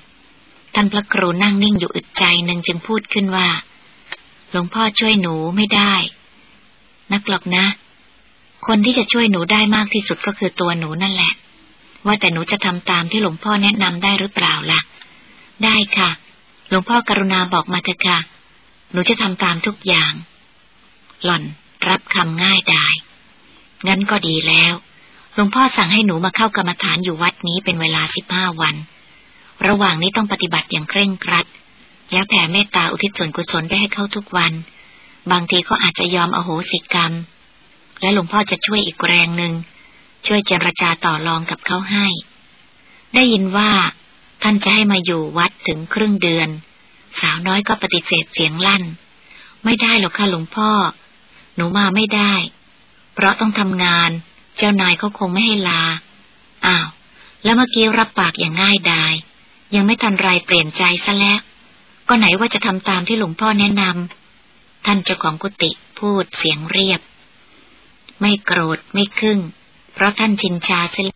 ท่านพระครูนั่งนิ่งอยู่อึดใจหนึ่งจึงพูดขึ้นว่า หลวงพ่อช่วยหนูไม่ได้ นักหรอกนะ คนที่จะช่วยหนูได้มากที่สุดก็คือตัวหนูนั่นแหละ ว่าแต่หนูจะทำตามที่หลวงพ่อแนะนำได้หรือเปล่าล่ะ ได้ค่ะ หลวงพ่อกรุณาบอกมาเถอะค่ะ หนูจะทำตามทุกอย่าง หล่อนรับคำง่ายได้งั้นก็ดีแล้ว หลวงพ่อสั่งให้หนูมาเข้ากรรมฐานอยู่วัดนี้เป็นเวลาสิบห้าวัน ระหว่างนี้ต้องปฏิบัติอย่างเคร่งครัด แล้วแผ่เมตตาอุทิศส่วนกุศลไปให้เขาทุกวัน บางทีเขาอาจจะยอมอโหสิกรรม และหลวงพ่อจะช่วยอีกแรงหนึ่ง ช่วยเจรจาต่อรองกับเขาให้ ได้ยินว่า ท่านจะให้มาอยู่วัดถึงครึ่งเดือน สาวน้อยก็ปฏิเสธเสียงลั่น ไม่ได้หรอกค่ะหลวงพ่อ หนูมาไม่ได้ เพราะต้องทำงาน เจ้านายเขาคงไม่ให้ลา อ้าว แล้วเมื่อกี้รับปากอย่างง่ายดาย ยังไม่ทันไรเปลี่ยนใจซะแล้ว ก็ไหนว่าจะทำตามที่หลวงพ่อแนะนำท่านเจ้าของกุฏิพูดเสียงเรียบ ไม่โกรธไม่ครึ่ง เพราะท่านชินชาเสีย